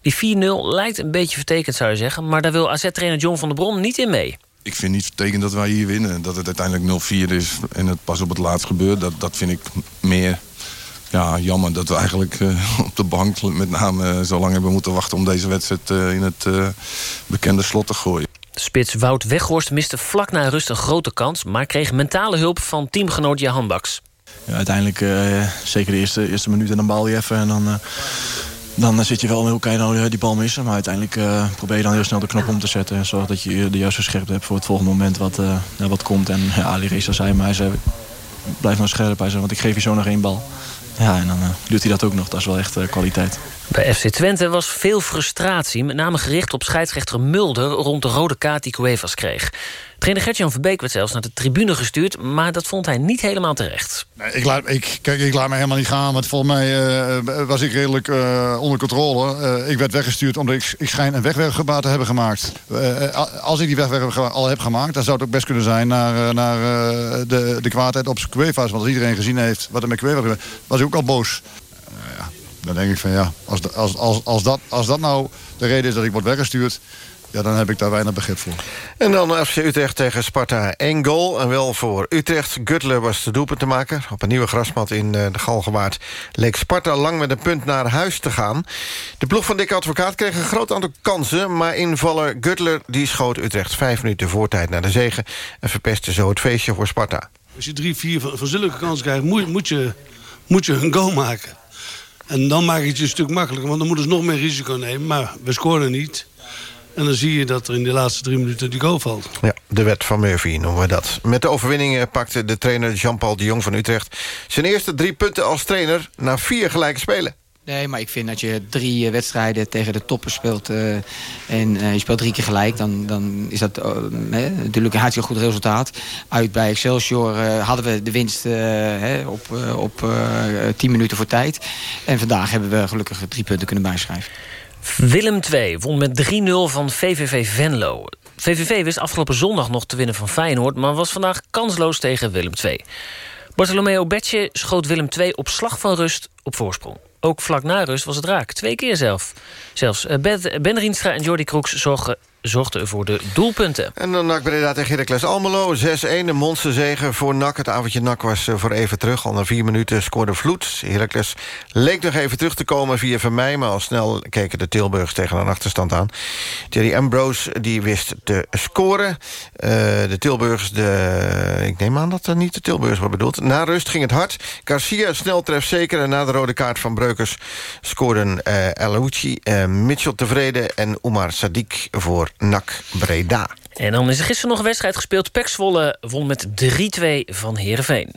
Die 4-0 lijkt een beetje vertekend, zou je zeggen. Maar daar wil AZ-trainer John van der Bron niet in mee. Ik vind niet vertekend dat wij hier winnen. Dat het uiteindelijk 0-4 is en het pas op het laatst gebeurt. Dat, dat vind ik meer ja, jammer. Dat we eigenlijk uh, op de bank met name uh, zo lang hebben moeten wachten... om deze wedstrijd uh, in het bekende slot te gooien. Spits Wout Weghorst miste vlak na rust een grote kans... maar kreeg mentale hulp van teamgenoot Jahan Baks. Ja, uiteindelijk, zeker de eerste, eerste minuut en dan bal je even... en dan dan zit je wel heel keihard die bal missen. Maar uiteindelijk probeer je dan heel snel de knop om te zetten. En zorg dat je de juiste scherpte hebt voor het volgende moment wat, wat komt. En ja, Ali Reza zei, maar hij zei, blijf nou scherp. Hij zei, want ik geef je zo nog één bal. Ja, en dan doet hij dat ook nog. Dat is wel echt kwaliteit. Bij FC Twente was veel frustratie. Met name gericht op scheidsrechter Mulder rond de rode kaart die Cuevas kreeg. Trainer Gertjan Verbeek werd zelfs naar de tribune gestuurd... maar dat vond hij niet helemaal terecht. Nee, ik, laat, ik, kijk, ik laat me helemaal niet gaan. Want volgens mij uh, was ik redelijk uh, onder controle. Uh, ik werd weggestuurd omdat ik, ik schijn een wegwerpgebaar te hebben gemaakt. als ik die wegwerp al heb gemaakt... dan zou het ook best kunnen zijn naar, naar de, de kwaadheid op Cuevas. Want als iedereen gezien heeft wat er met Cuevas gebeurt... was ik ook al boos. Dan denk ik van ja, als, als, als, als, dat, als dat nou de reden is dat ik word weggestuurd... Ja, dan heb ik daar weinig begrip voor. En dan FC Utrecht tegen Sparta. Eén goal en wel voor Utrecht. Gutler was de doelpunt te maken. Op een nieuwe grasmat in de Galgenwaard leek Sparta lang met een punt naar huis te gaan. De ploeg van Dick Advocaat kreeg een groot aantal kansen... maar invaller Gutler die schoot Utrecht vijf minuten voor tijd naar de zegen... en verpestte zo het feestje voor Sparta. Als je drie, vier van zulke kansen krijgt, moet, moet, je, moet je een goal maken. En dan maak je het je een stuk makkelijker, want dan moeten ze nog meer risico nemen. Maar we scoren niet... En dan zie je dat er in de laatste drie minuten die goal valt. Ja, de wet van Murphy noemen we dat. Met de overwinningen pakte de trainer Jean-Paul de Jong van Utrecht... zijn eerste drie punten als trainer na vier gelijke spelen. Nee, maar ik vind dat je drie wedstrijden tegen de toppers speelt... Uh, en uh, je speelt drie keer gelijk, dan, dan is dat natuurlijk een hartstikke goed resultaat. Uit bij Excelsior hadden we de winst op, op tien minuten voor tijd. En vandaag hebben we gelukkig drie punten kunnen bijschrijven. Willem II won met 3-0 van VVV Venlo. VVV wist afgelopen zondag nog te winnen van Feyenoord... maar was vandaag kansloos tegen Willem II. Bartolomeo Betje schoot Willem II op slag van rust op voorsprong. Ook vlak na rust was het raak, twee keer zelf. Zelfs eh, Ben Rienstra en Jordi Kroeks zorgden zorgde voor de doelpunten. En dan NAC Breda tegen Heracles Almelo. 6-1, een monsterzegen voor NAC. Het avondje NAC was eh, voor even terug. Al na vier minuten scoorde Vloed. Heracles leek nog even terug te komen via Vermeij... maar al snel keken de Tilburgs tegen een achterstand aan. Thierry Ambrose die wist te scoren. Uh, de Tilburgers, de, ik neem aan dat er niet de Tilburgers wordt bedoeld. Na rust ging het hard. Garcia snel treft zeker. En na de rode kaart van Breukers scoorden uh, El Mitchell tevreden en Omar Sadiq voor NAC Breda. En dan is er gisteren nog een wedstrijd gespeeld. Pek Zwolle won met 3-2 van Heerenveen.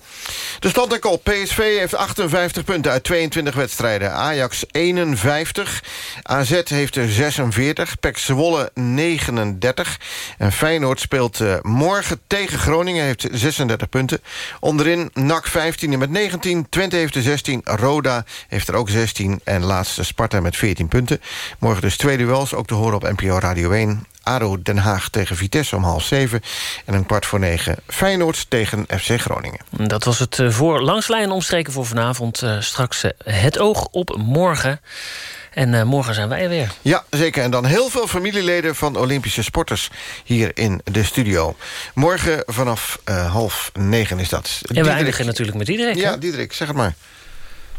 De stand op. PSV heeft 58 punten uit 22 wedstrijden. Ajax 51. AZ heeft er 46. Pek Zwolle 39. En Feyenoord speelt uh, morgen tegen Groningen. Heeft 36 punten. Onderin NAC 15 met 19. Twente heeft er 16. Roda heeft er ook 16. En laatste Sparta met 14 punten. Morgen dus twee duels. Ook te horen op NPO Radio 1. ADO Den Haag tegen Vitesse om half zeven. En een kwart voor negen Feyenoord tegen FC Groningen. Dat was het eh, voor langslijn omstreken voor vanavond. Uh, straks uh, het oog op morgen. En uh, morgen zijn wij weer. Ja, zeker. En dan heel veel familieleden van Olympische sporters hier in de studio. Morgen vanaf half negen is dat. En we eindigen natuurlijk met Diederik. Ja, hè? Diederik, zeg het maar.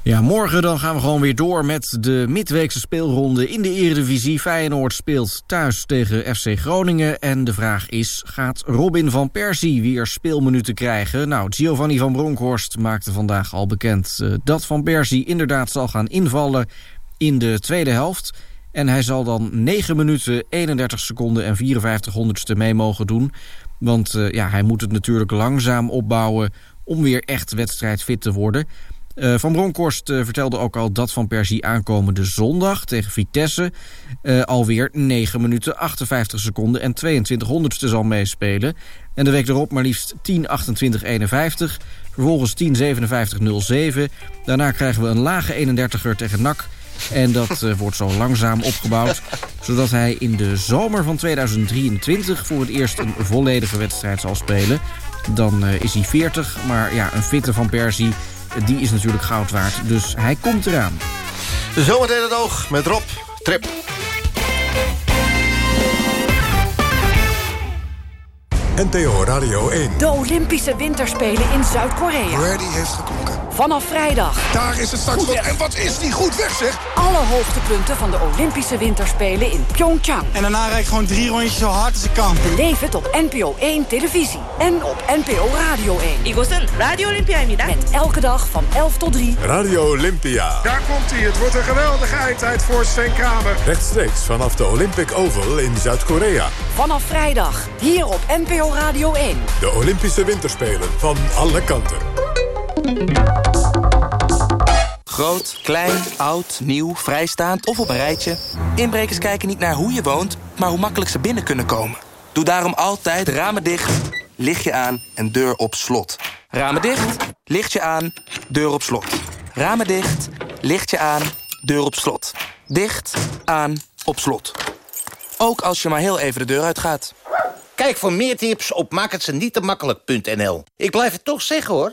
Ja, morgen dan gaan we gewoon weer door met de midweekse speelronde in de Eredivisie. Feyenoord speelt thuis tegen FC Groningen. En de vraag is, gaat Robin van Persie weer speelminuten krijgen? Nou, Giovanni van Bronckhorst maakte vandaag al bekend... Uh, dat Van Persie inderdaad zal gaan invallen in de tweede helft. En hij zal dan 9 minuten, 31 seconden en 54 honderdste mee mogen doen. Want uh, ja, hij moet het natuurlijk langzaam opbouwen om weer echt wedstrijdfit te worden... Uh, van Bronkhorst uh, vertelde ook al dat Van Persie aankomende zondag tegen Vitesse uh, alweer 9 minuten 58 seconden en 22 honderdste zal meespelen. En de week erop maar liefst 10 28 51, vervolgens 10 57 07. Daarna krijgen we een lage 31er tegen NAC. En dat wordt zo langzaam opgebouwd, zodat hij in de zomer van 2023 voor het eerst een volledige wedstrijd zal spelen. Dan is hij 40, maar ja, een fitte Van Persie die is natuurlijk goud waard. Dus hij komt eraan. Zometeen het oog met Rob Trip. NTO Radio 1. De Olympische Winterspelen in Zuid-Korea. Ready heeft geklonken. Vanaf vrijdag. Daar is het straks van. En wat is die goed weg, zeg? Alle hoogtepunten van de Olympische Winterspelen in Pyeongchang. En daarna rijd ik gewoon drie rondjes zo hard als ik kan. Beleef het op NPO 1 televisie. En op NPO Radio 1. 이곳은 Radio Olympia입니다. Met elke dag van 11 tot 3. Radio Olympia. Daar komt hij. Het wordt een geweldige eindtijd voor Sven Kramer. Rechtstreeks vanaf de Olympic Oval in Zuid-Korea. Vanaf vrijdag. Hier op NPO Radio 1. De Olympische Winterspelen van alle kanten. Groot, klein, oud, nieuw, vrijstaand of op een rijtje. Inbrekers kijken niet naar hoe je woont, maar hoe makkelijk ze binnen kunnen komen. Doe daarom altijd ramen dicht, lichtje aan en deur op slot. Ramen dicht, lichtje aan, deur op slot. Ramen dicht, lichtje aan, deur op slot. Dicht, aan, op slot. Ook als je maar heel even de deur uitgaat. Kijk voor meer tips op maakhetzenietemakkelijk.nl. Ik blijf het toch zeggen, hoor.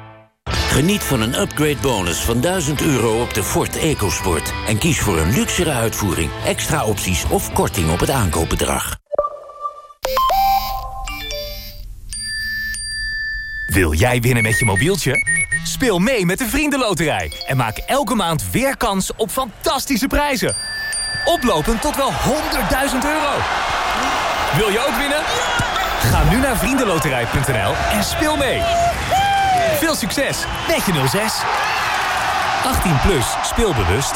Geniet van een upgrade bonus van 1000 euro op de Ford EcoSport. En kies voor een luxere uitvoering, extra opties of korting op het aankoopbedrag. Wil jij winnen met je mobieltje? Speel mee met de Vriendenloterij. En maak elke maand weer kans op fantastische prijzen. Oplopend tot wel 100.000 euro. Wil je ook winnen? Ga nu naar vriendenloterij.nl en speel mee. Veel succes met je 06. 18 plus, speelbewust.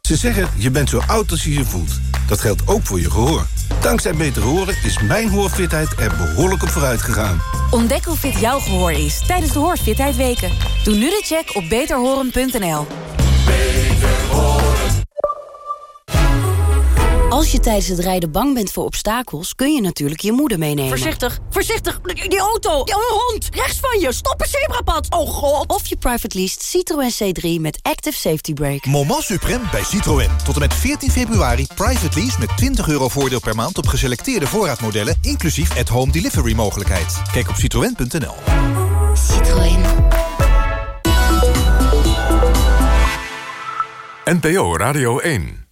Ze zeggen, je bent zo oud als je je voelt. Dat geldt ook voor je gehoor. Dankzij Beter Horen is mijn hoorfitheid er behoorlijk op vooruit gegaan. Ontdek hoe fit jouw gehoor is tijdens de Hoorfitheid Weken. Doe nu de check op beterhoren.nl. Als je tijdens het rijden bang bent voor obstakels... kun je natuurlijk je moeder meenemen. Voorzichtig, voorzichtig! Die auto! Die hond! Rechts van je! Stop een zebrapad! Oh god! Of je private lease Citroën C3 met Active Safety Brake. Moment Supreme bij Citroën. Tot en met 14 februari private lease met 20 euro voordeel per maand... op geselecteerde voorraadmodellen, inclusief at-home delivery mogelijkheid. Kijk op citroën.nl. Citroën. NPO Radio 1